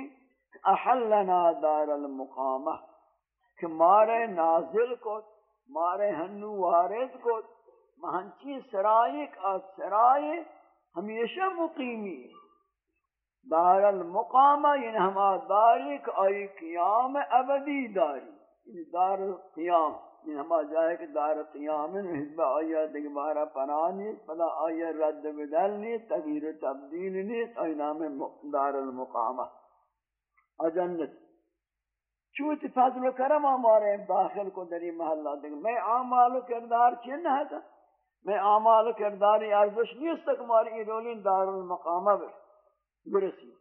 احلنا دار المقامه. کہ مارے نازل کو مارے ہنو وارد کو مہنچی سرائک آ سرائے ہمیشہ مقیمی دار المقامہ یعنی ہما داری آئی قیام ابدی داری۔ یعنی دار قیام یعنی ہما جائے کہ دار قیام حضب آیا دیکھ بارا پنانی پدا آیا رد بدل نہیں تغییر تبدیل نہیں آئی نام دار المقامہ اجنت چوت فضل و کرم ہمارے داخل کو دری محلہ دیکھ۔ میں آمال و کردار چین ہے تھا میں آمال و کرداری ارزش نہیں اس تک ہماری ایرولین دار المقامہ بر برسی۔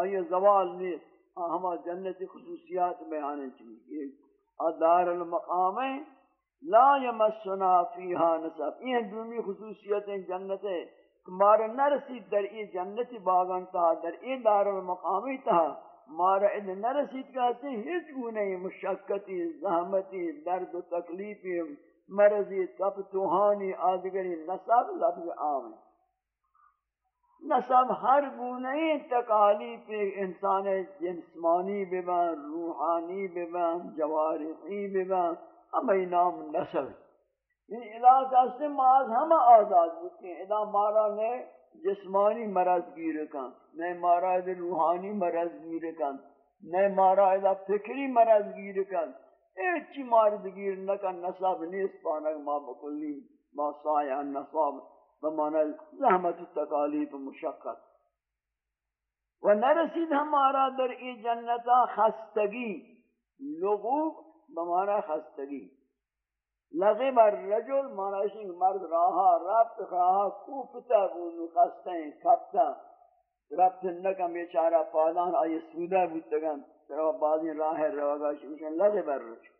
آئیے زوال نیست۔ ہما جنت خصوصیات بیانے چاہیے۔ دار المقام لا یمسنا فیہا نصب۔ یہ دومی خصوصیت جنت ہے مارا نرسید در ای جنت باغان تا، در ای دار المقامی تا۔ مارا اد نرسید کہتے ہیں، ہیچ گونے مشکتی زحمتی، درد و تکلیفی، مرضی کپ توہانی، آدگری، نصب لفظ عام نصب ہر گونے تکالیف انسان جسمانی ببن، روحانی ببن، جوارحی ببن، ہمیں نام نصب ان یعنی علاقہ سے ماز ہم آزاد ہوتے ہیں۔ ادا مارا نے جسمانی مرض گیر کن۔ نئے مارا ادھر روحانی مرض گیر کن، نئے مارا ادھر فکری مرض گیر کن۔ ایک چی مرض گیر نکن نصب نیست پانک ما بکلی، ما سایہ نصب بمانا زحمت تکالیف مشقت۔ و نرسید ہمارا در ای جنتا خستگی، لغوب بمانا خستگی۔ لغب الرجل مانا اشنگ مرد راہا ربط راہا کوفتا بودو خستیں کپتا۔ ربط نکم بیچارہ پادان آئی سودا بودتگن طرف بعضی راہ روگا شمشن لغب الرجل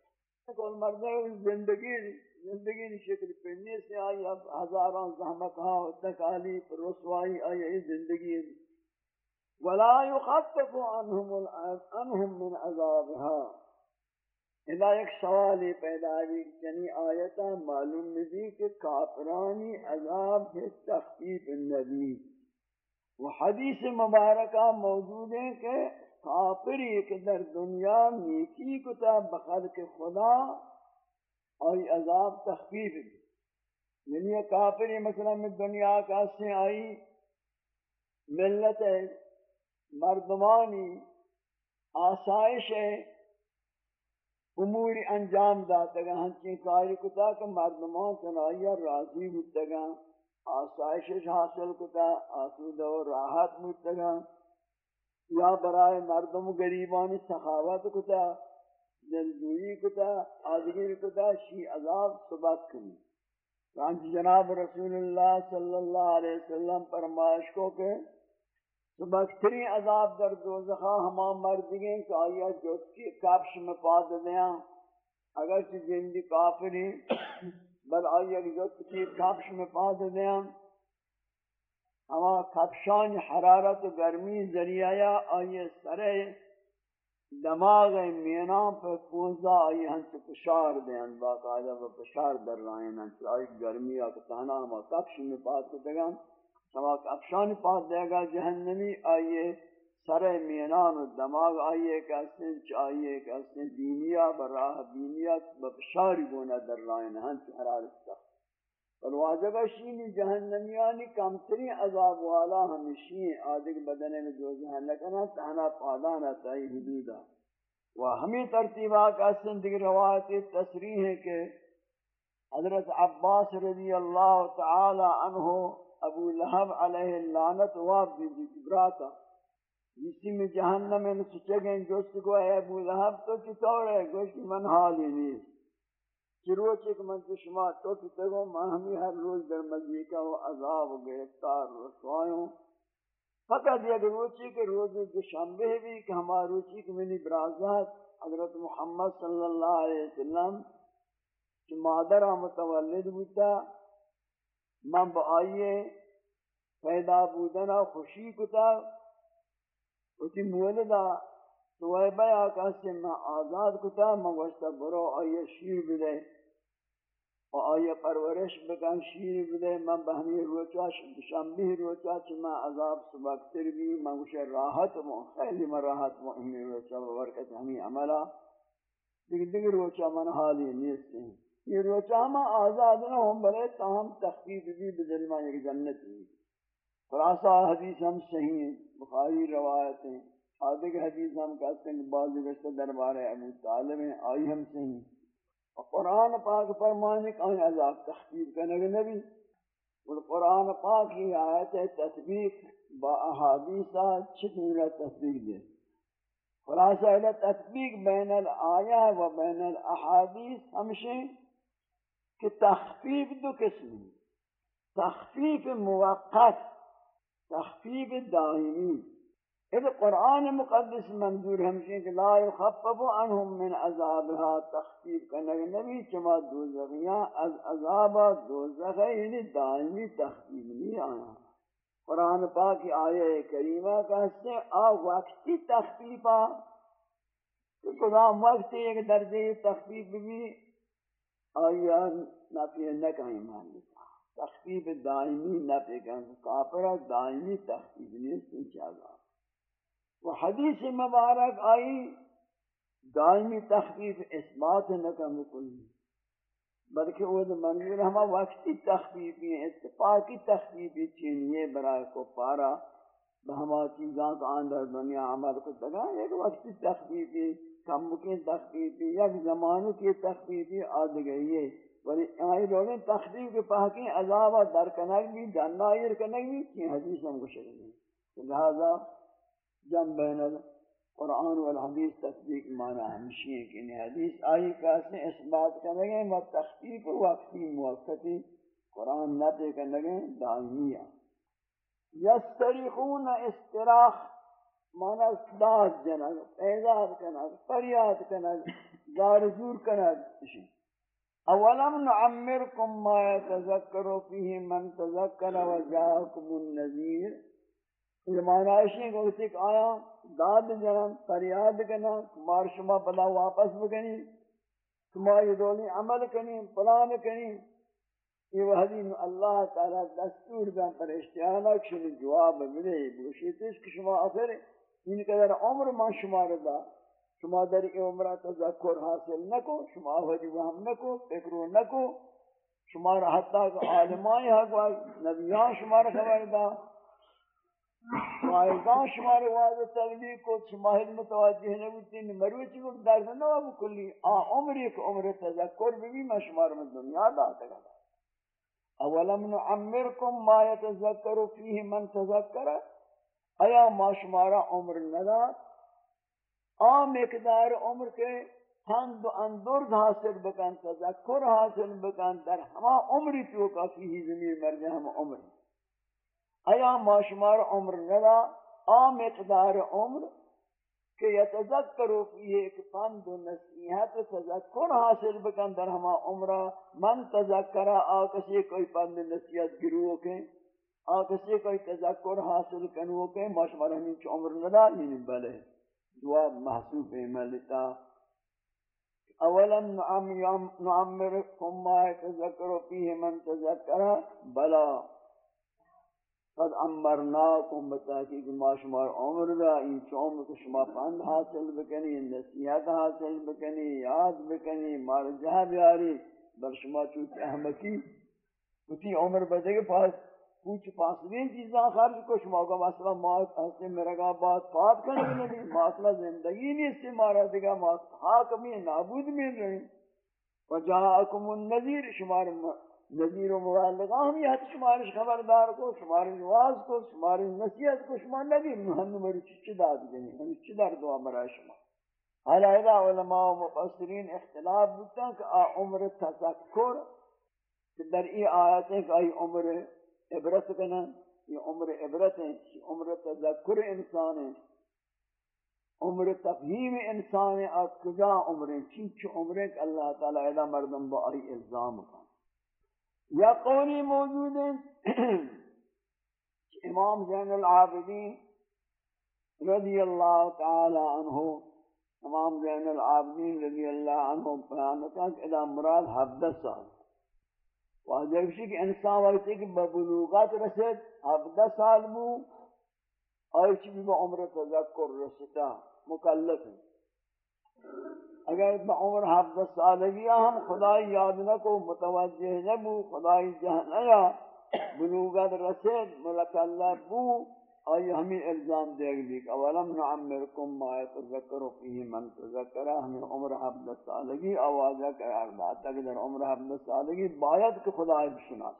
کل مردہ زندگی زندگی کی شکل پہننے سے آئی، اب ہزاروں زحمت ہاں تکالیف رسوائی آئی زندگی ولا يخفف عنهم عنهم من عذابها۔ اذا ایک سوال پیدا ہوئی یعنی آیتا معلوم نہیں کہ کافرانی عذاب ہے، تخفیف النبی وہ حدیث مبارکہ موجود ہے کہ کافری کہ در دنیا نیکی کتا بخلق خدا اور عذاب تخفیف یعنی کافری مثلا میں دنیا کا سے آئی، ملت ہے مردمانی آسائش ہے امور انجام داتا گا ہنچین کاری کتا کہ مردمان تنائیہ راضی ہوتا گا آسائش حاصل کتا آسود و راحت ہوتا یا برائے مردم گریبانی سخاوت کتا دلجوئی کتا، آدگیر کتا، شی عذاب سبت کنی۔ چانچہ جناب رسول اللہ صلی اللہ علیہ وسلم فرمائش کو کہ سبکتری عذاب در دوزخا ہما مردگیں کہ آیا جو کی کپش میں پاد دیا۔ اگر چی زندی کافری بل آئی آیا جو کی کپش میں پاد دیا ہما کپشان حرارت و گرمی ذریعہ آئیے سرے دماغ مینام پر پونزا آئی ہن سے پشار دیں باقاعدہ وہ پشار در رہے ہیں کہ آئی گرمی آکتانا ہما کپش میں پاس کو دگان سوا کپشان پاس دے گا جہنمی آئیے سر مینان و دماغ آئیے کہتے چاہیے کہتے دینیا براہ دینیا بپشاری گونا در رہے ہیں ہن سے حرارت کا۔ اور واجب شینی جہنمیانی کمتری عذاب والا ہمیشی آدھگ بدنے میں جو جہن لکنا تہنا پادانا تائی حدودا و ہمیں ترتیبہ کا سندگ روایت تصریح ہے کہ حضرت عباس رضی اللہ تعالی عنہ ابو لہب علیہ اللعنت واب دی براتا اسی میں جہنم میں سچے گئے جوست کو ہے ابو لہب تو کتور ہے؟ گوشت من حالی نہیں چروچ ایک من کے شما تو تگو ما ہمیں ہر روز در مزی کا وہ عذاب و گرفتار رسوائیوں فقط یہ روچی کے روز دوشنبہ بھی کہ ہمارا روچی کی منی برازات حضرت محمد صلی اللہ علیہ وسلم کہ مادرہ متولد بوتا من با آئیے، پیدا بودنا خوشی کتا۔ اسی مولدہ تو وہ بیا کہتے میں آزاد کتا میں گوشتا برو آئیے شیر بدے۔ و آئیے پرورش بکن شیر بدے، میں بہمی روچا شنبی روچا چی میں عذاب سبکتر بھی، میں گوشتا راحت مو، خیلی میں راحت مو امی روچا بورکت ہمیں عملہ۔ دیکھ دیکھ روچا من حالی نیستے ہیں یہ روچا میں آزاد نہ ہوں، بلے تاہم تخفیف بھی بدل میں ایک جنت۔ ہوئی خلاصہ حدیث ہم صحیح ہیں، بخاری روایت ہیں۔ آدھے کے حدیث ہم کہتے ہیں کہ بعض گشتہ دربار ابو طالب ہیں، آئی ہم سے ہیں۔ اور قرآن پاک فرمانے کہ آئی عذاب تخفیف کرنے کے نبی۔ اور قرآن پاک کی آیت ہے تصدیق با احادیثہ چھتنی تصدیق دے۔ خلاصہ ہے تطبیق بین الآیہ و بین الاحادیث ہمشہ کہ تخفیف دو قسم تخفیف موقت تخفیف دائمی اذ قرآن مقدس منظور ہمشہ کہ لا يخفف عنهم من عذابها تخفیف کنگ نبی چما دوزخیاں، از عذاب دوزخ یعنی دائمی تخفیف نہیں آیا۔ قرآن پاک آیہ کریمہ کہتے ہیں آ وقتی تخفیفا۔ کہ کدام وقتی ایک درجہ تخفیف بھی آیا نفی نہ کہیں مان تخفیف دائمی نفی کہیں کافرہ دائمی تخفیف نہیں سنچا گا وہ حدیث مبارک آئی، دائمی تخفیف اثبات نکم کلی بلکہ وہ منظور ہما وقتی تخفیفی ہیں اتفاقی تخفیفی چینیے برای کو پارا بہما چیزاں کا اندر دنیا عمل کو دگا ایک وقتی تخفیفی، کم کی تخفیفی، یک زمانوں کی تخفیفی آد گئی ہے ولی آئی لوگیں تخفیف کے پاکی عذاب در کنک بھی جنائر کنک بھی چین حدیث ہم کو شکل لہذا جم بین القرآن والحدیث تصدیق مانا ہمشی ہے کہ حدیث آئی کاسے اس بات کا لگے و تخفیق وقتی موقتی قرآن نہ دے کر لگے دائمیہ۔ یستریخون استراخ مانا داد جنگ اعزاد کنگ، فریاد کنگ، دار زور کنگ اولم نعمرکم ما يتذکر فیه من تذکر و جاءکم النذیر معنی کو اسی آیا، داد جنم، فریاد کنا مار شما بلا واپس بکنی، شما یہ دولی عمل کنی، پلان کنی، یہ وحدی اللہ تعالی دستور دن پر اشتیانا کشنی جواب ملے، بوشیتش کہ شما آخر، ان قدر عمر ما شما رضا۔ شما در ای عمرہ تذکر حاصل نکو، شما وحدی وہم نکو فکرو نکو. شما را حتی کہ عالمائی حق نبیان شما را خبر دا وائزان شمار واضح تبلیغ کو شما شماہد متوجہ نبوتی مروچی کو درد نہ کلی. آ عمر ایک عمر تذکر بھی میں شمار میں دنیا داتا گا اولم نعمرکم ما يتذکر فیہ من تذکر. ایا ما شما شمارا عمر نداد؟ آ مقدار عمر کے ہند اندرد حاصل بکن، تذکر حاصل بکن، در ہما عمری تو کافی ہی زمین مرجع ہم عمر ایا ما شمار عمر ندا، آ مقدار عمر کہ یتذکرو فیہ ایک پند و نصیحت تذکر حاصل بکن در ہما عمرہ۔ من تذکرہ آ کسی کوئی پند نصیحت گروہ کے، آ کسی کوئی تذکر حاصل کنو کے، ما شمار ہمیں چھ عمر ندا یعنی بلے۔ جواب محسوب ملتا اولم نعمرکم ما تذکرو فیہ من تذکرہ بلا. قد امرناکم بتاکی کہ ما شمار عمر دا، این چوم کو شما پند حاصل بکنی، نصیحت حاصل بکنی، یاد بکنی مار جہاں بیاری. بر شما چوتی احمقی اتی عمر بدے کے پاس کچھ پاسوین چیزاں خرج کو شما کا مسئلہ موت حسن مرگا بات پات کرنے نہیں مسئلہ زندگی نہیں اس سے مارا دیگا موت حاکمی ہاں نابود میں رہی وجاءکم النذیر، شمار نذیر و مبالغہ ہم یہ حد شمارش خبردار کو، شمار نواز کو، شمار نصیحت کو، شمار نبی محمد مری چی داد گئی ہم چی در دعا برای شما۔ حالا اذا علماء و مفسرین اختلاف بودتا کہ آ عمر تذکر در ای آیت ہے کہ آئی عمر عبرت کنا یہ عمر عبرت ہے یہ عمر تذکر انسان ہے عمر تفہیم انسان ہے آج کجا عمر ہے چیچ عمر ہے کہ اللہ تعالی اذا مردم با آئی الزام کنا یا قولی موجود ہے امام زین العابدین رضی اللہ تعالی عنہ، امام زین العابدین رضی اللہ عنہ بیانتا کہ ادا مراد حبدہ سال واضح کشی کہ انسان وقتی کہ ببلوغات رسید حبدہ سال مو اور چی بھی با عمر تذکر رسیتا مکلف ہے۔ اگر با عمر حفظ سالگی ہم خدای یاد نہ کو متوجہ نہ بو خدای جہاں نیا بلوغت رسید، ملک اللہ بو آئی ہمیں الزام دے گی کہ اولم نعمرکم ما یتذکر فیہ من تذکرہ ہمیں عمر حفظ سالگی آوازہ قرار داتا کہ در عمر حفظ سالگی باید کہ خدای بشناس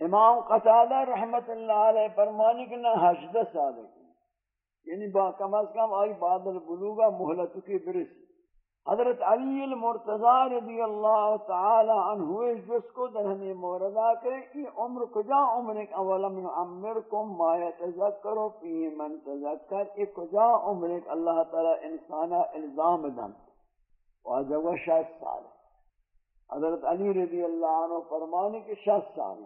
امام قتادہ رحمت اللہ علیہ فرمانی کہ نہ حجد سالگی۔ یعنی با کم از کم آئی بعد البلوغہ محلت کی برسی۔ حضرت علی المرتضی رضی اللہ تعالی عنہ جس کو در ہمیں موردہ کہ یہ عمر، کجا عمر؟ ایک اولم نعمرکم ما یتذکر فی من تذکر یہ کجا عمر؟ ایک اللہ تعالی انسانا الزام دن واجہ وہ شاید سال۔ حضرت علی رضی اللہ عنہ فرمانے کہ شاید سال۔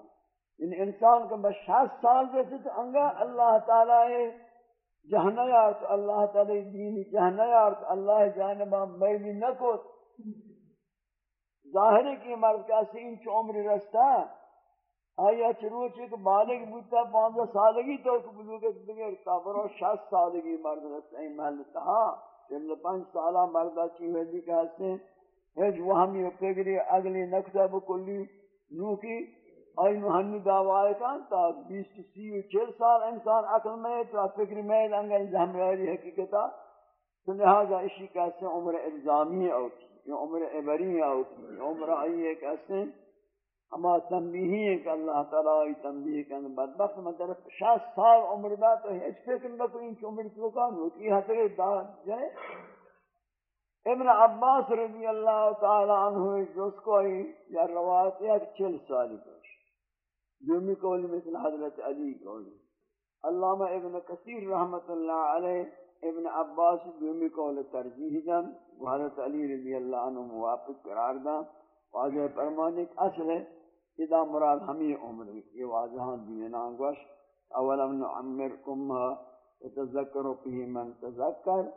ان انسان کا بس شاید سال جیسے تو انگا اللہ تعالی جہنہ یار اللہ تعالی دین جہنہ یار اللہ جانبا میلی نکو ظاہر کی مرد کا سین چو عمر رستا۔ آیا چروچے کہ بالک بودتا، پانزہ سالگی تو بلوگت بگیر تابرو شست سالگی مرد رستا این محل تہا جملہ پانچ سالہ مردہ چی ہوئی کہ ہستے ہیچ وہ ہمی پگری اگلی نکتہ بکلی نو کی آئی نوحنی دعوائے کان تا بیس سی و چل سال انسان عقل میں تو فکر میں لنگا الزام رہی حقیقتا تو لہذا اسی کہتے ہیں عمر الزامی ہوتی یا عمر عبری ہوتی یا عمر آئی ہے کہتے ہیں اما تنبیہی ہے کہ اللہ تعالیٰ آئی تنبیہ کہ بدبخت مطلب شاست سال عمر دا تو ہے اس فکر میں کوئی انچ عمر کیوں کان ہوتی ہے تک دا جائے۔ ابن عباس رضی اللہ تعالی عنہ جس کو آئی، یا روایت ہے، چل سالی پر۔ دومی قول مثل حضرت علی قول علامہ ابن کثیر رحمت اللہ علیہ، ابن عباس دومی قول ترجیح دن۔ و حضرت علی رضی اللہ عنہ موافق قرار دا واضح فرمانے کہ اصل ہے اذا مراد ہمیں عمر یہ واضحان دینا گوش اولم نعمرکم تذکروا فی من تذکر۔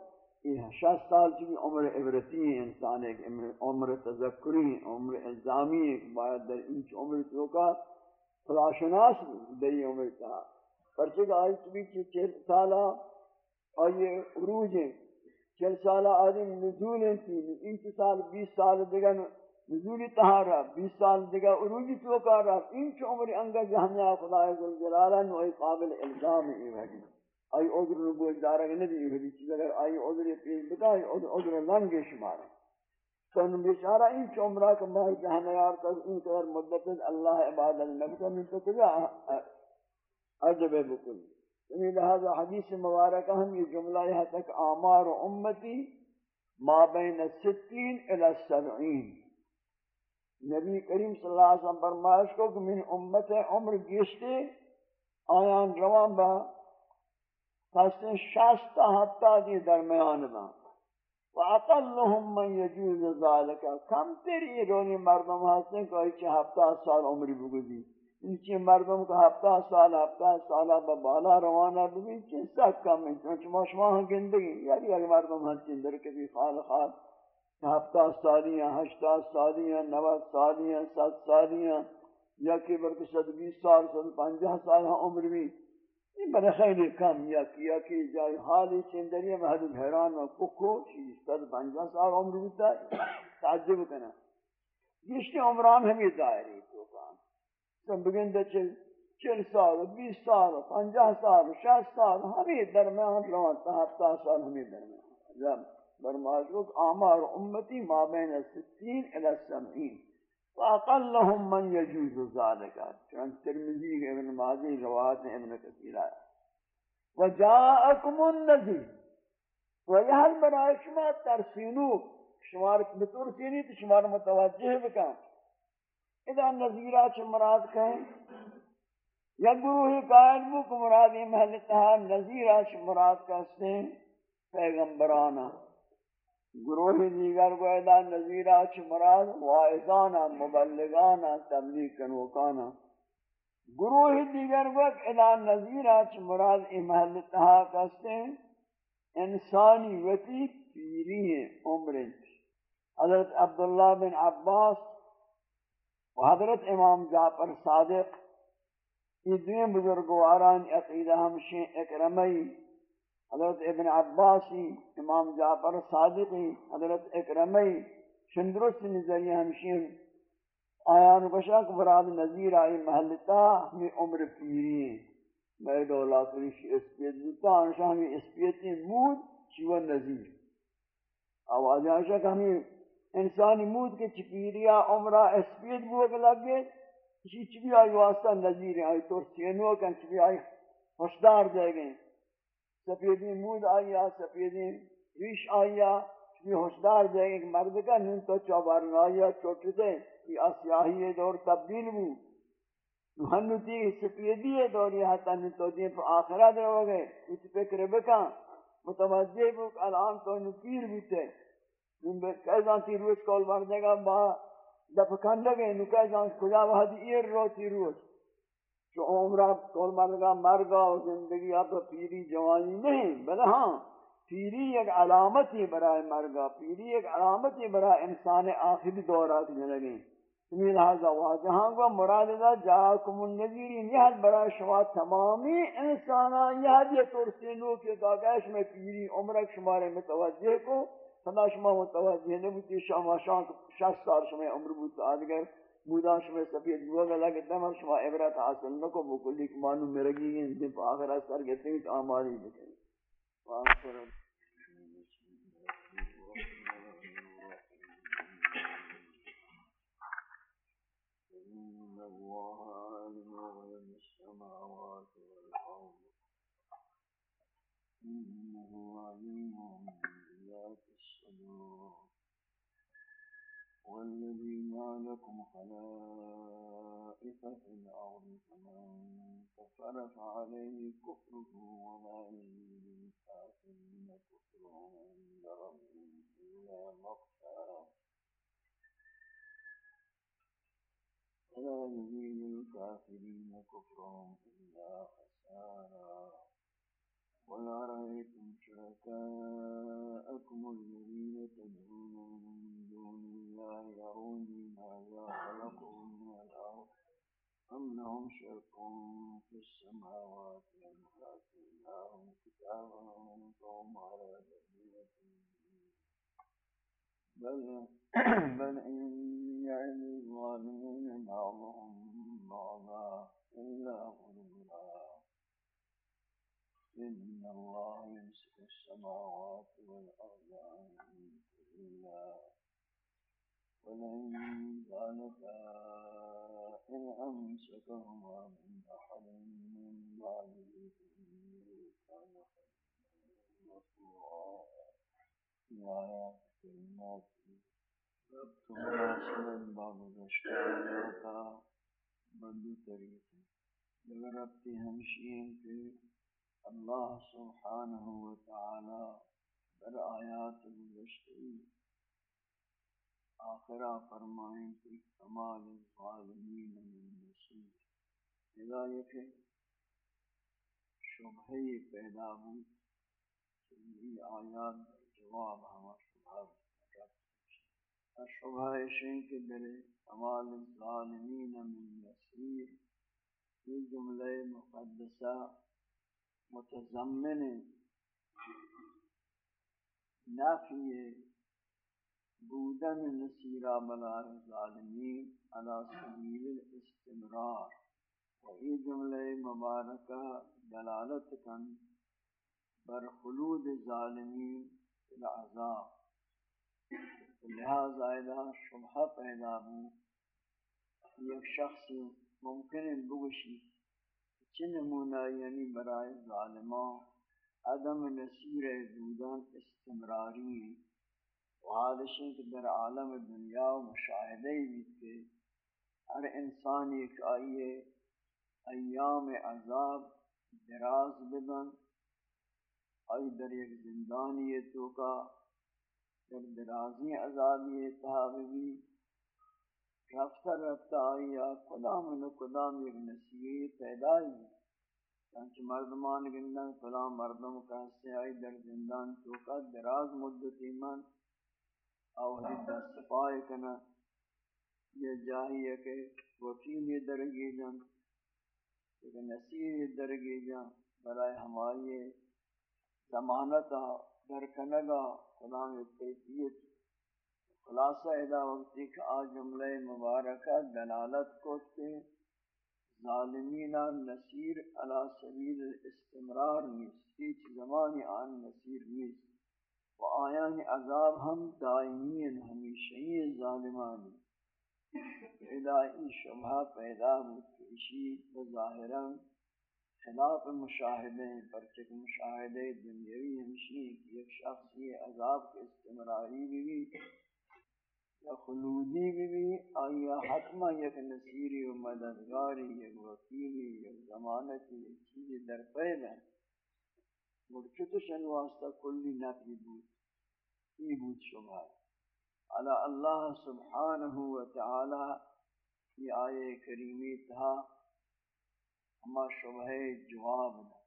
یہ شاست سال کی عمر عبرتی ہے انسان ایک عمر تذکری، عمر الزامی ایک باید در انچ عمر چوکا خلاشناس دری عمر کا پرچہ کہ آئی چبی چل سالہ آئیے عروج ہیں۔ چل سالہ آدم نزول ہیں تین۔ انچ سال بیس سال دیگر نزولی تہارا، بیس سال دیگر عروجی توکارا انچ عمر انگا جہنیا خدای ذوالجلالہ نوئی قابل الزام ہے یہ آئی عذر نبوج دارا کہ نہیں ہے چیز اگر آئی عذر پیش بتائی عذر لنگے شمارا۔ تو بیچارہ ان چمرہ کہ میں جہاں یار تک ان قدر مدت اللہ عبادت نبتا من تو کجا عجب بکل۔ یعنی لہذا حدیث مبارکہ ہم یہ جملہ یہاں تک، آمار امتی ما بین ستین الى سبعین نبی کریم صلی اللہ علیہ وسلم فرمائش کو کہ من امت عمر گیشتے آیان روان با خاصیں شاستہ ہفتہ دی درمیان با۔ وَأَقَلُّهُمْ مَنْ يَجُوزُ ذَلَكَ کم تیری رونی مردم ہستے ہیں کہ ایچے ہفتہ سال عمری بگزی انچے مردم کا ہفتہ سال ہفتہ سال با بالا روانہ بگی چے سک کم ہیں چونچہ ماشماہ گندگی یعنی اگر مردم ہستے در کبھی خال خال. هفته سالی ہفتہ سالیاں ہشتہ سالیاں نوت سالیاں ست سالیاں یا کہ برکہ صد بیس سال، صد پنجہ سال عمر بھی این برای خیلی کم یکی یکی جای حالی چندری میں حدود حیران و ککو چیز. تد پنجہ سال عمر بیتا تعجب کنا گشتی عمران ہمیں دائری تو کام سن بگن دے چل چل سال بیس سال پنجہ سال شاست سال ہمیں درمیان روان تا ہفتہ سال ہمیں درمیان. جب برماز آمار امتی ما بین ستین الى سمعین فاقلهم من يجوز ذلك۔ چون ترمذی کے ابن ماجہ روایت ہیں ابن کثیر آیا۔ وجاءكم النذير ويهل برای شما ترسینو۔ شمار بطور سینی تو شمار متوجہ بکن۔ اذا نذیرہ چھ مراد کہیں۔ یا گروہ قائل بو کو مراد محل تہا نذیرہ چھ مراد کہتے ہیں۔ پیغمبرانہ۔ گروہ دیگر کو ادا نظیرہ چھ مراد وائزانا مبلغانا تبلیغ کنوکانا گروہ دیگر کو ادا نظیرہ چھ مراد امحل تہا کستے انسانی وطی پیری ہیں عمر۔ حضرت عبداللہ بن عباس و حضرت امام جعفر صادق یہ دویں بزرگواران عقیدہ ہمشیں اکرمی حضرت ابن عباسی، امام جعفر صادقی، حضرت اکرمی، شندرست نظریہ ہمشین، آیان بشاک براد نظیر آئی محلتا ہمیں عمر پیری میں دولا کریش اسپیت بوتا انشاء ہمیں اسپیتی مود چیو نظیر۔ آواز آشا کہ ہمیں انسانی مود کے چپیریا عمرہ اسپیت بوک لگے، اسی چپی آئی واسطہ نظیر آئی تو سینو کن چپی آئی خوشدار دے گئے۔ سفیدی مود آیا سفیدی ریش آیا یہ ہوشدار دے ایک مرد کا نن تو چوبار نایا چوٹ دے یہ اسیاہی دور تبدیل بو۔ ہنوتی سپیدی دور یہ حتا نن تو دین پر آخرت رو گئے۔ اس فکر بکا۔ متوجہ بو الان تو نپیر بوتے نن بے کیسا تی روز کول مردے گا با دفکان لگے۔ نو کیسا کجا وحدی ایر رو تی روز۔ جو عمرہ کول مرگا مرگا و زندگی اب پیری جوانی نہیں، بلے ہاں پیری ایک علامتی برای مرگا پیری ایک علامتی برای انسان آخری دورات میں لگیں تمہیں لہذا واجہاں کو مراد دا جاکم النذیری نہت برای شما تمامی انسانا یہاں یہ ترسینو کے داگیش میں پیری عمرک شمارے متوجہ کو فلا شما متوجہ نبوتی شما شانک شش سال شما عمر بود آدگر مودا شما سفید بوگ لگے دم شما عبرت حاصل نکو بکلی کمانو مرگی گئے دن پا آخر اثر گئتے ہیں تو آمالی بکلی وآخر الله عالم غيب السماوات والأرض والذي جعلكم خلائف في الأرض فمن كفر فعليه كفره ولا يزيد الكافرين كفرهم عند ربهم إلا مقتا ولا يزيد الكافرين كفرهم إلا خسارا قل أرأيتم شركاءكم الذين تدعون من دون الله يروني ماذا خلقوا من الأرض أم لهم شرك في السماوات أم آتيناهم كتابا فهم على بينة بل بل إن يعد الظالمون بعضهم بعضا إلا غرورا إن الله يمسك السماوات والأرض أن تزولا ولئن زالتا إن أمسكهما من أحد من بعده إنه كان غفورا آيات كلمات ربط مناسبا باب کا بدو طریقے مگر ربطی ہمشین کے اللہ سبحانہ وتعالی در آیات گزشتی آخرہ فرمائیں کہ کمال الظالمین من نصیر اذا یہ کہ شبہی پیدا ہوں کہ یہ آیات جواب ہمارا شبہ شبہ شین کے دلے کمال الظالمین من نصیر یہ جملہ مقدسہ متضمن نفی بودن نصیرہ بلار ظالمین على سبیل الاستمرار. و ای جملہ مبارکہ دلالت کن بر خلود ظالمین العذاب. لہذا الہ شبہ پیدا ہوں یک شخص ممکن بگشی چه نمونه یعنی برای ظالمان عدم نصیر دودان استمراری و حادشیں کہ در عالم دنیا و مشاہدہ بھی کہ ہر انسان ایک آئیے ایام عذاب دراز بدن۔ آئی در ایک زندانی تو کا۔ در درازی عذابی تحابی رفتہ رفتہ آیا کدام نو کدام ایک نصیحی پیدا ہی چانچہ مردمان گندن فلاں مردم کا حصے آئی، در زندان تو کا دراز مدتی من او حدہ صفائی کنا۔ یہ جاہی ہے کہ وکیل یہ درگی جن ایک نصیحی درگی جن برای ہماری ضمانتا در کنگا فلاں ایک کیفیت خلاصہ ادا وقتی کہ آج جملہ مبارکہ دلالت کو کہ ظالمین نصیر علی سبیل استمرار نیست ہیچ زمانی آن نصیر نیست و آیان عذاب ہم دائمین ہمیشہی ظالمانی۔ الہی شبہ پیدا ہوتی اسی بظاہران خلاف مشاہدے پرچک مشاہدے دنیاوی ہمشی ایک شخص یہ عذاب کے استمراری بھی یا خلودی بھی بھی آیا حتمہ یک نصیری و مددگاری، یک وکیلی یک زمانتی یک چیزی در پید ہے مرچتشن واسطہ کلی نفی بود. ای بود شبہ علی اللہ سبحانہ و تعالی یہ آئے کریمی تہا ہما شبہ جواب دا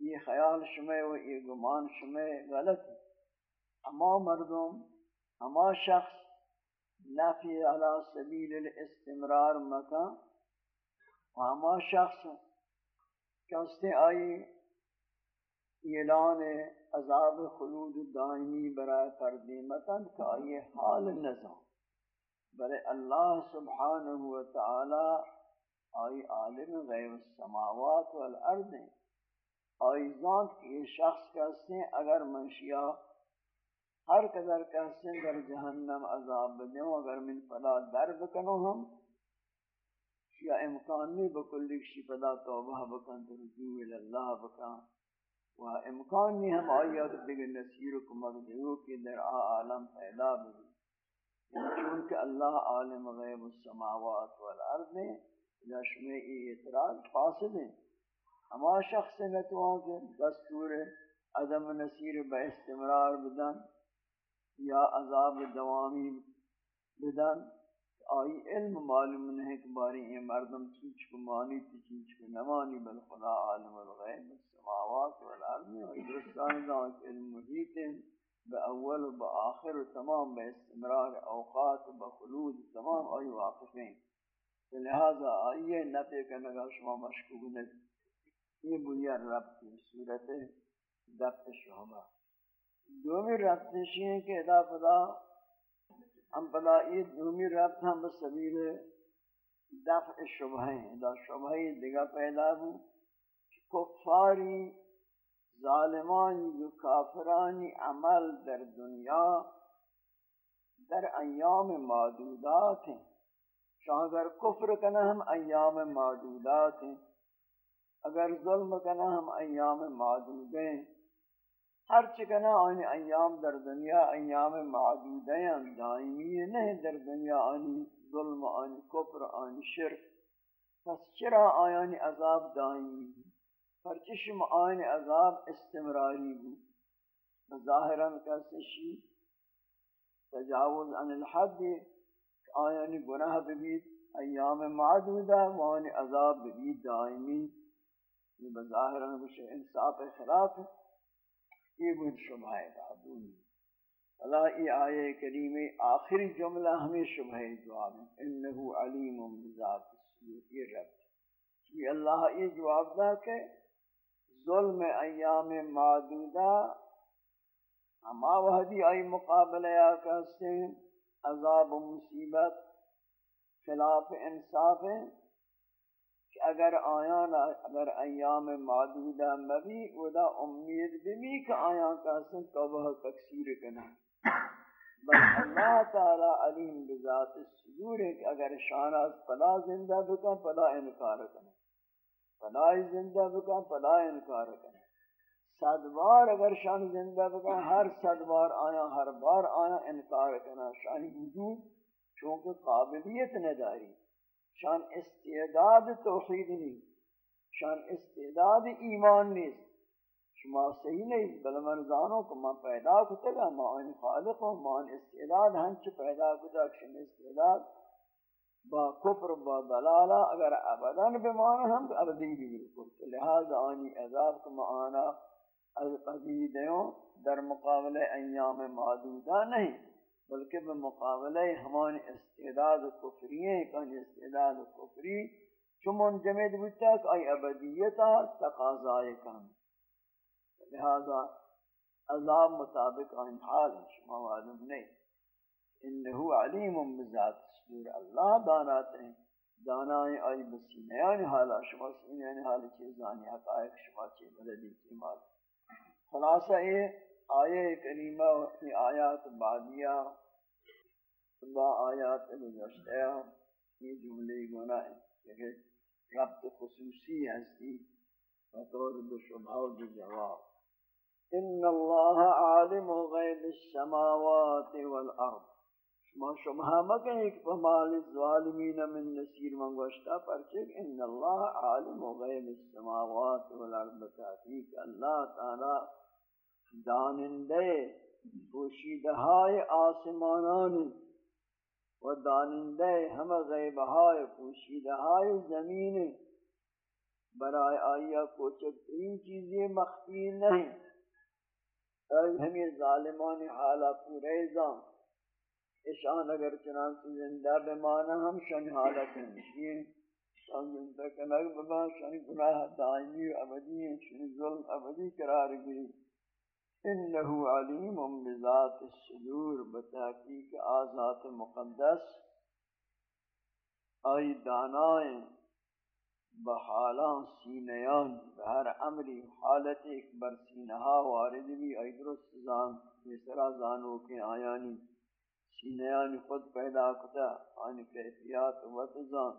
یہ خیال شمع و یہ گمان شمع غلط ہے ہما مردم ہما شخص نفی علی سبیل الاستمرار مکان. و ہما شخص کستے آئی اعلان عذاب خلود دائمی برائے تردیمتن کہ آئی حال نظام بلے اللہ سبحانہ وتعالی آئی عالم غیب السماوات والارض. آئی ذات کی یہ شخص کہتے ہیں اگر منشیہ ہر قدر کہتے ہیں در جہنم عذاب بدیں اگر من فلا در بکنو ہم، یا امکان نہیں بکلی کشی پدا توبہ بکن تو رجوع اللہ بکن۔ و امکان نہیں ہم آئیت دیگر نصیر کو مغدیو کی در آ عالم پیدا بھی یعنی چونکہ اللہ عالم غیب السماوات والارض ہیں نشمے ای اعتراض فاسد ہیں۔ ہما شخص نتوان کے دستور عدم نصیر با استمرار بدن۔ یا عذاب دوامی بدن، آئی علم معلوم نہیں کہ باری یہ مردم چیچ کو مانی تھی چیچ کو نمانی بل خدا عالم الغیب السماوات والارض اور درستان دعوت علم محیط با اول و با آخر و تمام با استمرار اوقات و با خلود تمام آئی واقفیں لہذا آئیے نفع کرنے گا شما مشکوک نہیں۔ یہ بنیا رب کی صورت دفت شہبہ دومی رب ہیں کہ ادا پدا، ہم پدا یہ دومی رب ہم بسبیل دفع شبہ ہیں۔ ادا شبہ دیگا پیدا ہو کفاری، ظالمانی جو کافرانی عمل در دنیا در ایام معدودات ہیں۔ شاہ اگر کفر کنا ہم ایام معدودات ہیں۔ اگر ظلم کنا ہم ایام معدود ہیں۔ ہر چکنا آنی ایام در دنیا، ایام معدود ہیں، دائمی نہیں در دنیا، آنی ظلم، آنی کفر، آنی شرک. پس چرا آیانی عذاب دائمی؟ پر چشم آنی عذاب استمراری بھی ظاہراً کسی شی؟ تجاوز عن الحد آیانی گناہ ببید ایام معدودہ وانی عذاب ببید دائمی. یہ بظاہران بشے انصاف خلاف ہے. یہ بود شبہ دادونی اللہ ای آیے کریم آخری جملہ ہمیں شبہ جواب۔ انہو علیم بذات السلوک یہ رب یہ اللہ یہ جواب دا کہ ظلم ایام معدودہ۔ ہما وحدی آئی مقابلہ یا کہتے ہیں۔ عذاب و مصیبت، خلاف انصاف ہے کہ اگر آیان اگر ایام معدودہ مبی ودا امید بھی کہ آیان کا سن توبہ تکثیر کنا بل اللہ تعالی علیم بذات الصدور ہے کہ اگر شانات پلا زندہ بکن پلا انکار کنا پلا زندہ بکن پلا انکار کنا صد بار اگر شان زندہ بکن ہر صد بار آیا ہر بار آیا انکار کرنا شان وجود چونکہ قابلیت نداری. شان استعداد توحید نہیں شان استعداد ایمان نہیں شما صحیح نہیں بل من زانو کہ من پیدا کتا گا من خالق ہوں من استعداد ہنچ پیدا کتا شن استعداد با کفر با دلالہ اگر ابداً بمانا ہم ابدی بھی بالکل لہذا آنی عذاب کو معانا القدیدوں در مقابل ایام معدودہ نہیں بلکہ بمقابلہ ہمان استعداد کفری ہیں کان استعداد کفری چمون جمعید بودتا کہ ای ابدیتا تقاضائی کن لہذا عذاب مطابق آن حال ہے شما معلوم نہیں۔ انہو علیم بذات صدور اللہ دانات ہیں۔ دانائیں آئی بسینیان حالا شما سینیان حالی چیزانی حقائق، شما چیز بلدی کی معلوم خلاصہ یہ آیے کریمہ کی آیات بعدیہ با آیات گزشتہ یہ جملے گناہ ہے کہ ربط خصوصی ہستی بطور بشبہ و جواب۔ ان اللہ عالم غیب السماوات والارض۔ ما شبہ مکن ایک فمال الظالمین من نسیر من گوشتا پرچک ان اللہ عالم غیب السماوات والارض تحقیق اللہ تعالی دانندے پوشیدہائے آسمانان و دانندے ہم غیبہائے پوشیدہائے زمین برائے آیا کوچک ترین چیزیں مخفی نہیں اے ہمیں ظالمان حالا پورے زام اشان اگر چنانچہ زندہ بمانا ہم شن حالت ہیں شان زندہ کنگ بما شن گناہ دائمی و ابدی شن ظلم ابدی قرار گری انہو علیم بذات الصدور، بتحقیق آزات مقدس، آئی دانائیں بحالان سینیان، بہر عمری حالت ایک بر سینہا وارد بھی آئی درست زان، یہ زانو کے آیانی سینیان خود پیدا کتا، آنی کیفیات وطزان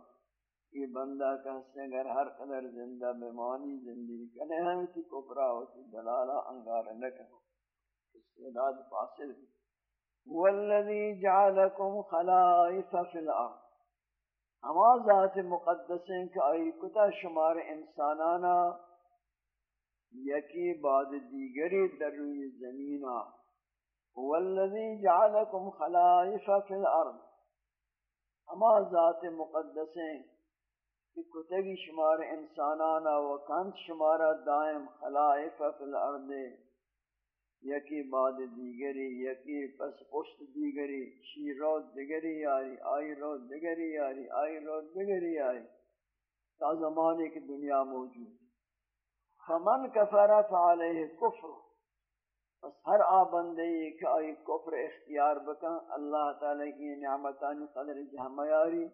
یہ بندہ کہتے ہیں اگر ہر قدر زندہ بیمانی زندگی کنے ہیں اسی کفرہ اسی دلالہ انگار نکن استعداد فاصل والذی جعلکم خلائف فی الارض۔ ہما ذات مقدس ہیں کہ آئی کتا شمار انسانانا، یکی بعد دیگری در روی زمینہ۔ والذی جعلکم خلائف فی الارض۔ ہما ذات مقدس ہیں کہ کتگی شمار انسانانا و کانت شمارا دائم خلائف فی الارض، یکی بعد دیگری، یکی پس پشت دیگری شی روز دیگری آئی آئی روز دیگری آئی آئی روز دیگری آئی تا زمانے کی دنیا موجود. فمن کفر فعلیہ کفر، پس ہر آبندے کہ آئی کفر اختیار بکن، اللہ تعالی کی نعمتانی قدر جہمیاری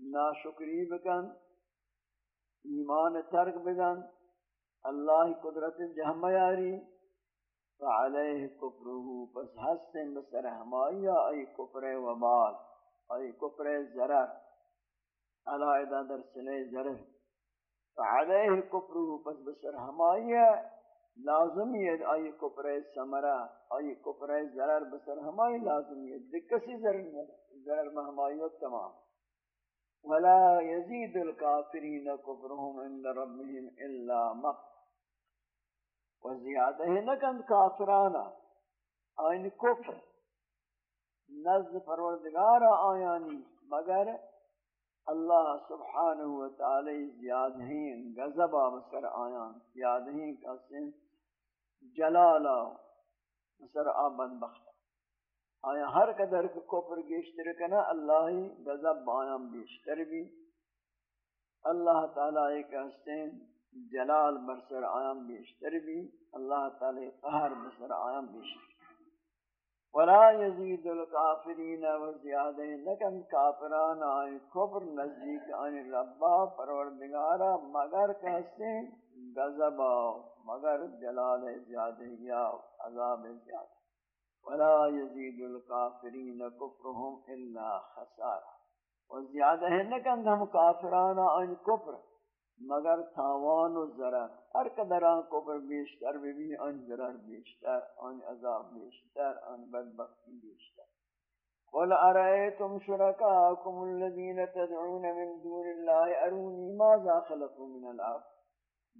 ناشکری بکن، ایمان ترک بکن اللہ قدرت جہمیاری، فعلیہ کفرہو، پس حسن بسر ہمائی ای کفر و وبال، ای کفر ضرر علائدہ در سلے ضرر فعلیہ کفرہو، پس بسر ہمائی لازمیت ای کفر سمرہ ای کفر ضرر بسر ہمائی لازمیت دکسی ضرر ضرر مہمائیت تمام. ولا يزيد الكافرين كفرهم عند ربهم الا مقت. وزياده نكن كافرانا، آئین کفر. نزد پروردگار آیانی، مگر اللہ سبحانہ وتعالی زیاد ہیں غضبا بسر آیان زیاد ہیں کسن جلالا بسر آبن بخت. آیا ہر قدر کو کفر گیشتر کنا اللہ غضب بایام بیشتر بھی۔ اللہ تعالی ایک حسین جلال برسر آیام بیشتر بھی۔ اللہ تعالی قہر برسر آیام بیشتر۔ ولا يزيد الكافرين وزياده لكن كافران آئی کفر نزدیک آئی ربا پروردگارا، مگر کہتے غضبا مگر جلال زیادہ یا عذاب زیادہ۔ ولا يزيد الكافرين كفرهم الا خسارا اور زیادہ ہے نہ کہ ہم کافرانہ ان کفر، مگر تاوان و ضرر۔ ہر قدران کفر بیشتر بھی بھی ان ضرر بیشتر ان عذاب بیشتر ان بدبختی بیشتر۔ قل ارائیتم شرکاکم الذین تدعون من دون اللہ، ارونی ماذا خلقوا من الارض؟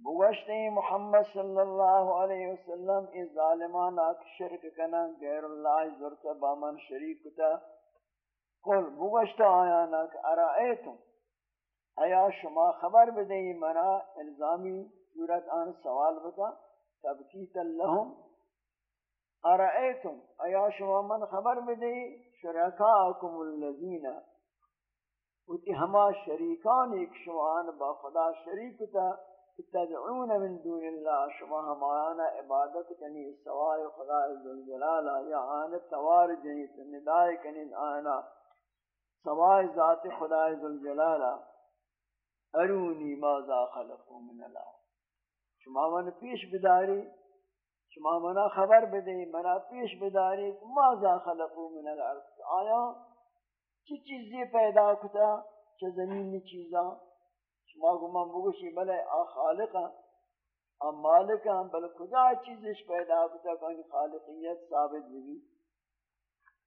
بوشتے محمد صلی اللہ علیہ وسلم اس ظالمان آک شرک کنا غیر اللہ ذرت بامن شریک تا قل بوشتا آیانا کہ ارائیتم ایا شما خبر بدئی منا؟ الزامی صورت آن سوال بتا تبکیتا لهم ارائیتم ایا شما من خبر بدئی شرکاکم اللذین۔ وتی ہما شریکان ایک شوان با خدا شریک تا تدعون من دون اللہ، شما ہمانا عبادت کنی، سوائے خدا ذوالجلال یا آن توار جنی ندائے کنی آنا سوائے ذات خدا ذوالجلال ارونی ماذا خلقو من اللہ۔ شما من پیش بداری، شما منا خبر بدے منا پیش بداری، ماذا خلقو من الارض؟ آیا چی چیزی پیدا کتا، چی زمین چیزاں شما کو من بگوشی، بلے، آ خالقا آ مالکا بل کجا چیزش پیدا کتا کہ خالقیت ثابت بھی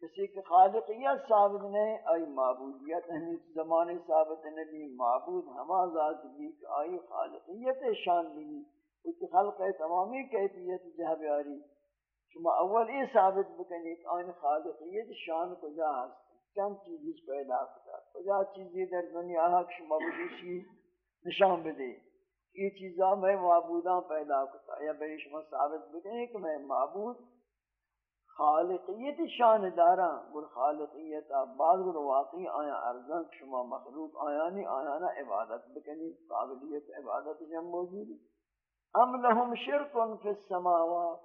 کسی کی خالقیت ثابت نہیں، آئی معبودیت ہمیں زمانے ثابت نہیں معبود ہما ذات بھی کہ آئی خالقیت شان بھی کچھ خلق تمامی کیفیت جہاں بیاری شما اول یہ ثابت بکنی کہ آئین خالقیت شان کجا ہست چند چیزی پیدا کتا کجا چیزی در دنیا ہے کہ شما بجیشی نشان بدے۔ یہ چیزاں میں معبوداں پیدا کتا یا بھئی شما ثابت بکنے کہ میں معبود خالقیت شان دارا گر خالقیت بعض گر واقعی آیا ارزان شما مخلوق آیا نہیں آیا نا عبادت بکنی، قابلیت عبادت جم موجود۔ ام لهم شرکن فی السماوات۔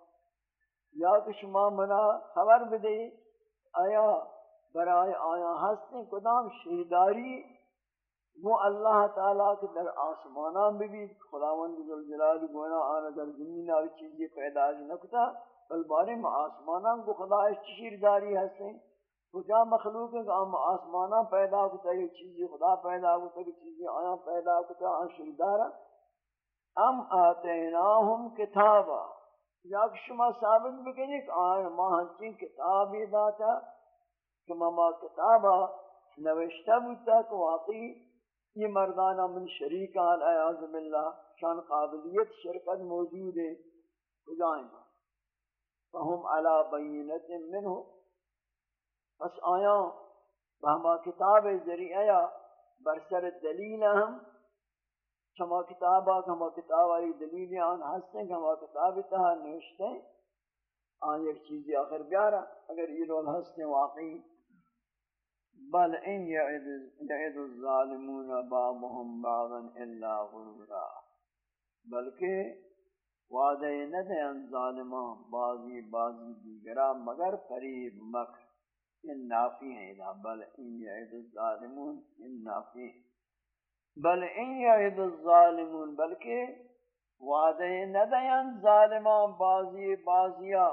یا کہ شما منا خبر بدے، آیا برائے آیا ہستیں کدام شہداری وہ اللہ تعالیٰ کے در آسمانان بھی بھی خداوند ذوالجلال گونا آنا در زمین آئی چیزی پیدا نکتا بل بارے میں آسمانان کو خدا اس چشیر شہداری ہستیں کجا مخلوق ہے کہ ہم آسمانان پیدا کتا، یہ چیزی خدا پیدا کتا، یہ چیزی آیا پیدا کتا، آن شہدارا ام آتیناہم کتابا۔ یا شما ثابت بکنی کہ آیا ماں ہنچین کتابی داتا، کہ مما کتابا نوشتہ بودتا کہ واقعی یہ مردانہ من شریکان اعاذ باللہ، شان قابلیت شرکت موجود ہے خدائیں فہم علا بینت منہ۔ پس آیا، بہما کتاب ذریعہ برسر دلیل ہم شما کتابا ہما کتاب آئی دلیل آن ہستے کہ ہما کتاب تہا نوشتے آن ایک چیزی آخر بیارا، اگر یہ رول ہستے واقعی بل ان يعد الظالمون بعضهم بعضا الا غرورا، بلکہ وعدے نہ دیں ظالمان بعضی بعضی دیگرا مگر قریب مکر۔ ان نافی ہیں اذا، بل ان يعد الظالمون، ان نافی بل ان يعد الظالمون، بلکہ وعدے نہ دیں ظالمان بعضی بعضیاں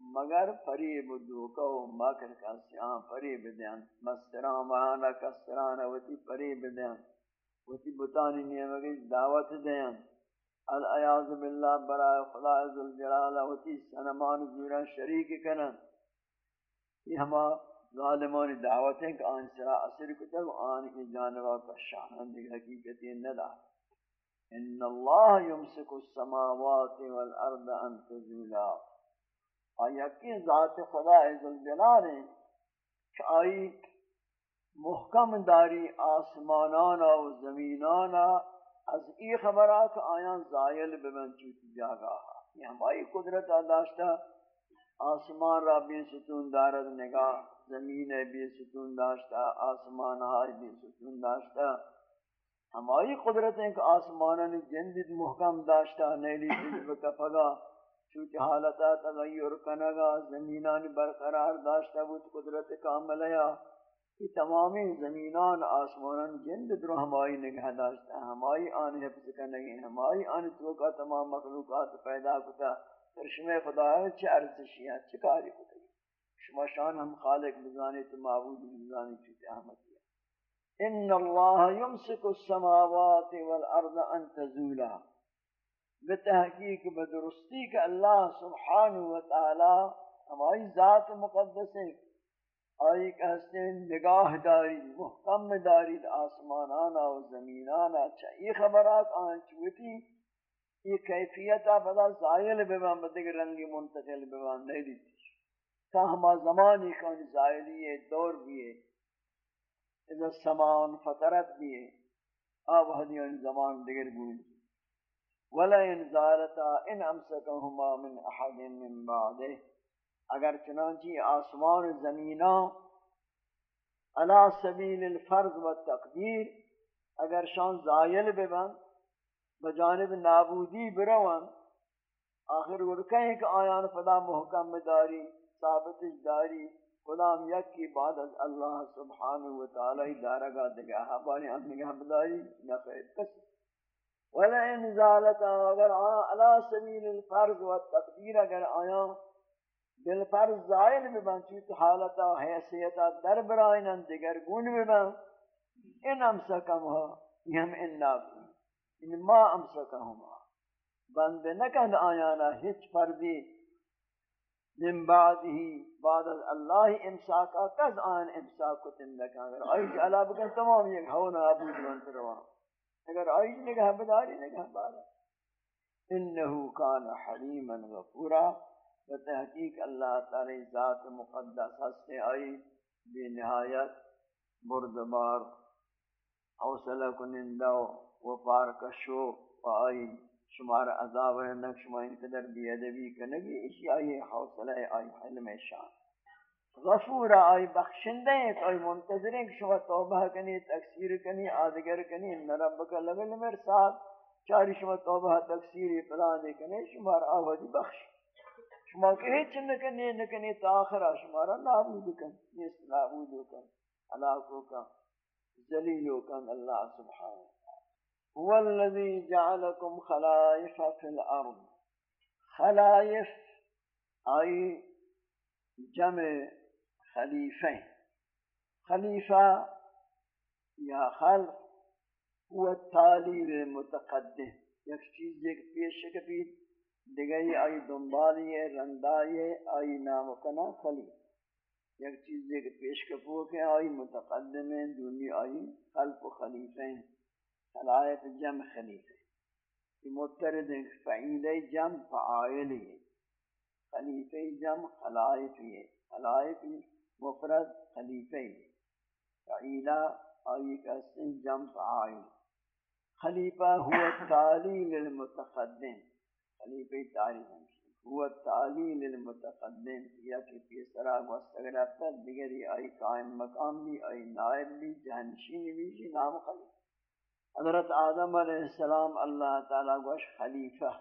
مگر فریب دوکا و مکر کسیان، فریب دین، مستران وحانا کسران وتی فریب دین. وتی بطانی نیمگی دعوت دین. الایاز باللہ برای خدا عزالجلال وتی سنمان زورا شریک کنن. یہ ہما ظالمان دعوت ہیں کہ آن سرا اثر کتا و آن کی جانبا کا شاہن دیکھ حقیقتی ندا. ان اللہ یمسک السماوات والارض ان تزولا. آیا کی ذات خدا عزالجلال ہے کہ آئی محکم داری آسمانانا و زمینانا از ای خبرہ کہ آیا زائل بمن چوتی جاگا یہ ہماری قدرت داشتا آسمان را بے ستون دارد نگاہ، زمین بے ستون داشتا آسمان ہائی بے ستون داشتا ہماری قدرت ہے کہ آسمانہ جندید محکم داشتا نیلی جلب کفگا چونکہ حالتا تغیر کنگا، زمینان برقرار داشتا بود قدرت کامل ہے کہ تمامی زمینان، آسمانان جند درو ہمائی نگہ داشتا ہمائی آن حفظ کنگی، ہمائی آن توکا تمام مخلوقات پیدا کتا. پر خدا ہے چھ ارزشی ہے چھ کاری کتا؟ شما شان ہم خالق بزانی تو معبود بزانی چوتے احمد ان اللہ یمسک السماوات والارض ان تزولا. بتحقیق، بدرستی کہ اللہ سبحانہ وتعالی ہماری ذات مقدس ہے۔ آئی کہ ہستیں نگاہ داری، محکم داری آسمانانا و زمینانا۔ اچھا، چاہیے خبرات آن چوتی یہ کیفیتا بدا زائل بمان بدگ رنگی منتقل بمان نہیں دیتی تا ہما زمانی کون زائلی ہے، دور بھی ہے۔ اذا سمان فترت بھی ہے۔ آب حدیان زمان دگر گوئی۔ ولا ان زالتا ان امسکهما من احد من بعده اگر چنانچہ آسمان و زمیناں علا سبیل الفرض و تقدیر اگر شان زائل ببن، بجانب نابودی بروان آخر ورکہیں کہ آیان فدا محکم داری، ثابت داری، غلام یک کی بعد از اللہ سبحانہ وتعالی دارگاہ دگاہ، بانی ہم نگاہ بداری، نفع کسی ولا ان زالتا اگر آیا علا سبیل الفرض و تقدیر اگر آیا بالفرض زائل ببن چیت حالتا حیثیتا در برائنن دیگر گون ببن ان امسکم ها یہ ہم انافی ان ما امسکہما بند نکند آیانا ہچ فردی من بعدی بعد از اللہ امساکا کز آن امساک کو تندکا اگر آئیش علا بکن تمام یک ہونا ابو جوان تروان اگر آئیش نگاہ بداری نگاہ بارا انہو کان حلیما غفورا۔ بتحقیق اللہ تعالی ذات مقدس ہستے آئی۔ بے نہایت بردبار، حوصلہ کنندہ و پارکشو و آئی۔ شمار عذاب ہے، نہ شما ان قدر کنگی، اسی آئی حوصلہ آئی، حلم شان۔ غفور آئی بخشندہ ہیں کہ آئی منتظر ہیں کہ شما توبہ کنی تکثیر کنی، آدگر کنی، ان ربک لگل مرساد چاری شما توبہ تکثیر پلانے کنی، شما را آوازی بخش. شما کہ ہیچ نکنی نکنی تا آخرہ شما را نابود کن. نیست، نابود کن. علاقوں کا ذلیلوں کن اللہ سبحانہ. هو الذي جعلكم خلائف في الأرض خلائف أي جمع خليفين خليفة يا خلف هو التالي المتقدم۔ یک چیز ایک پیش کبھی دیگری آئی دنبالی رندائی آئی نام کنا خلیف یک چیز ایک پیش کپو کے آئی متقدم ہے دونی آئی خلف و خلیفہ ہیں۔ خلائف جمع خلیفہ یہ مترد فعیل جمع، فعائل ہے خلیفہ جمع، خلائف ہے خلائف مفرد خلیفہ ہے فعیلہ آئی کا سن جمع فعائل خلیفہ هو التالی للمتقدم خلیفہ تعریف هو التالی للمتقدم یا کہ پیسرا مستغرب دیگری آئی قائم مقام بھی، آئی نائب بھی جہنشین بھی جی نام خلیفہ. حضرت آدم علیہ السلام اللہ تعالیٰ گوش خلیفہ.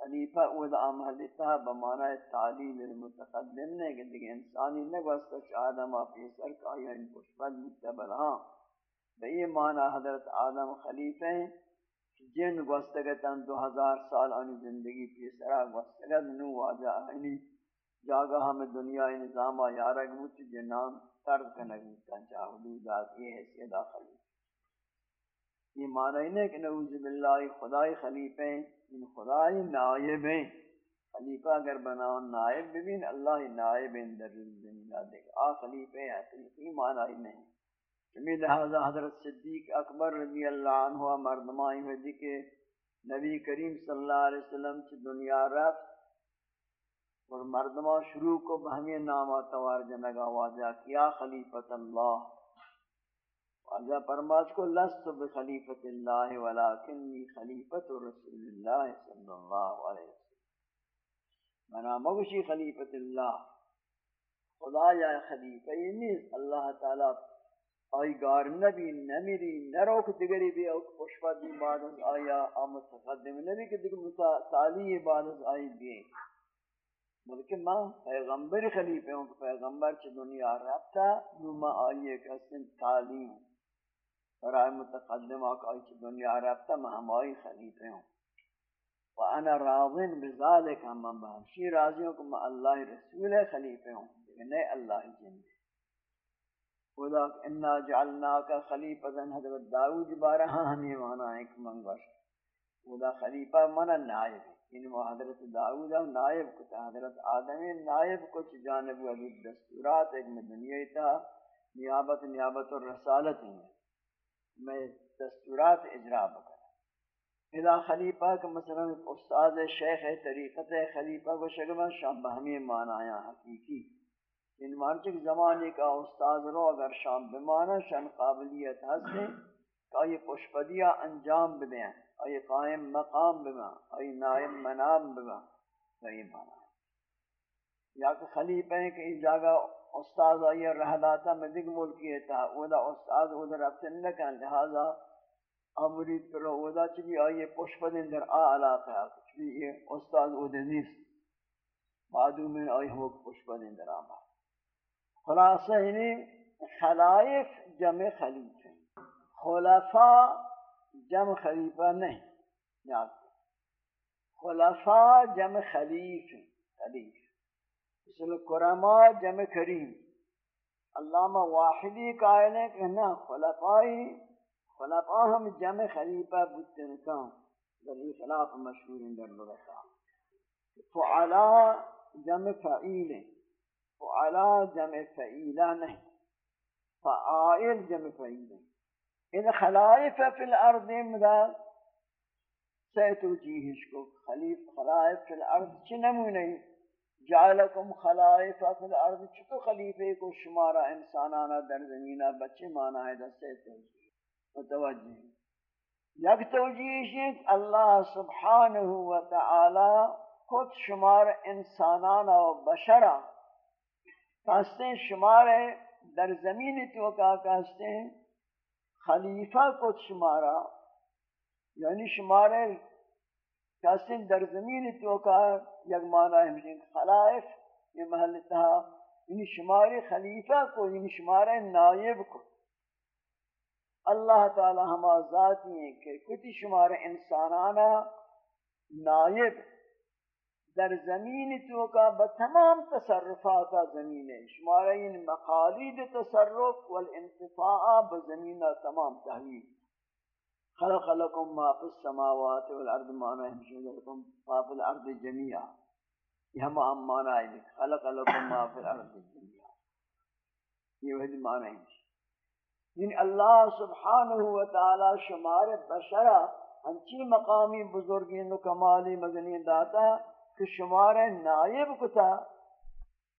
خلیفہ اوہ دا عملتا بمعنی تعلیل المتقدم نے کہ دیکھ انسانی نگوستا چھ آدم آفی سر کا یا ان پشپت متبر ہاں۔ بئی معنی حضرت آدم خلیفہ ہیں۔ جن گوستگتاں دو ہزار سال آنی زندگی پی سرا گوستگت نو واجہ آئینی جاگہ ہمیں دنیا نظامہ یارک موت جنان ترد کنگ کنگی تنچا حدودات یہ حیثیت خلیفہ۔ یہ معنی نہیں کہ نعوذ باللہ خدای خلیفہ ہیں۔ ان خدای نائب ہیں۔ خلیفہ اگر بناؤ نائب ببین، اللہ نائب ہیں۔ در زمینہ دے گا آ خلیفہ ہیں حقیقی معنی نہیں۔ جمی لہذا حضرت صدیق اکبر رضی اللہ عنہ مردمائی میں دی کہ نبی کریم صلی اللہ علیہ وسلم سے دنیا رفت اور مردمہ شروع کو بہمی نامہ توار جنگا واضح کیا خلیفت اللہ۔ واجہ فرماس کو، لست بخلیفت اللہ ولیکنی خلیفت رسول اللہ صلی اللہ علیہ وسلم۔ منا مگشی خلیفت اللہ، خدا یا خلیفہ، یہ نہیں، اللہ تعالی آئی گار نبی نمیری، نروک دگری بھی اوک پشپا دی بعد آیا آمد تقدم نبی کہ دیگر تعالی بعد آئی بھی۔ بلکہ میں پیغمبر خلیفہ ہوں کہ پیغمبر چھ دنیا رابطہ، نو میں آئیے کہ تعلیم۔ برای متقدم آقای چی دنیا رفتا میں ہمائی خلیفے ہوں۔ وانا راضن بذالک ہم من بہمشی راضی ہوں کہ میں اللہ رسول خلیفے ہوں لیکن نہیں اللہ جن۔ خدا انا جعلناک خلیفتا، حضرت داود بارہ ہمیں مانا ایک منگوش۔ خدا خلیفہ منا نائب ہے ان وہ حضرت داود نائب کو حضرت آدم نائب کو جانب ابھی دستورات ایک میں دنیا تھا، نیابت نیابت اور رسالت ہیں میں دستورات اجرا بکر اذا خلیفہ کا مثلا استاد شیخ طریقت خلیفہ کو شگمہ شام بہمی معنی حقیقی یعنی ان مانچک زمانے کا استاد رو اگر شام بمانا شان قابلیت ہستے کہ یہ پشپدیہ انجام بدیں اور یہ قائم مقام بما اور یہ نائم منام بما صحیح معنی یا کہ خلیفہ ہیں کہ اس جگہ استاد آئی رہ داتا میں دیکھ ملکی تھا، وہ دا استاد وہ در نکن لہذا امرید کرو وہ دا چلی آئی پشپ در آ علاقہ ہے کچھ یہ استاد وہ دنیس بعدو میں آئی ہم پشپ دن در آمد۔ خلاصہ ہی خلائف جمع خلیفہ خلفاء جمع خلیفہ نہیں، یاد خلفاء جمع خلیف ہیں خلیف مثل کرما جمع کریم علامہ واحدی قائل ہے کہ نا خلفائی، خلفاء ہم جمع خلیفہ بودتے نکان در یہ خلاف مشہور در لغتا۔ فعلا جمع فعیل فعلا جمع فعیلہ نہیں۔ فعائل جمع فعیل ان خلائف فی الارض مدار سیتوجیہش کو خلیف خلائف فی الارض چی نمونے جعلکم خلائف فی الارض چکو خلیفے کو شمارا انسانانا در زمینہ، بچے مانا ہے، دستے توجیہ متوجہ یک توجیہش ایک اللہ سبحانہ وتعالی خود شمار انسانانا و بشرا کہتے ہیں، شمار در زمین تو کا کہتے ہیں، خلیفہ کو شمارا یعنی شمار کاسن در زمین تو کا یک معنی ہے خلائف یہ محل تھا یعنی شمار خلیفہ کو یعنی شمار نائب کو. اللہ تعالی ہما ذاتی ہیں کہ کچھ شمار انسانانا نائب. در زمین تو کا بتمام تصرفات زمین شمار ان مقالید تصرف والانتفاع بزمین تمام تحویل خلق لكم ما في السماوات والارض معنى ہمشہ لكم ما في الارض جميعا یہ ہم ہم معنی ہے خلق لكم ما في الارض جميعا یہ وہی معنی ہے جی. یعنی اللہ سبحانہ و تعالی شمار بشرا انچی مقامی بزرگین و کمالی مدنی داتا کہ شمار نائب کتا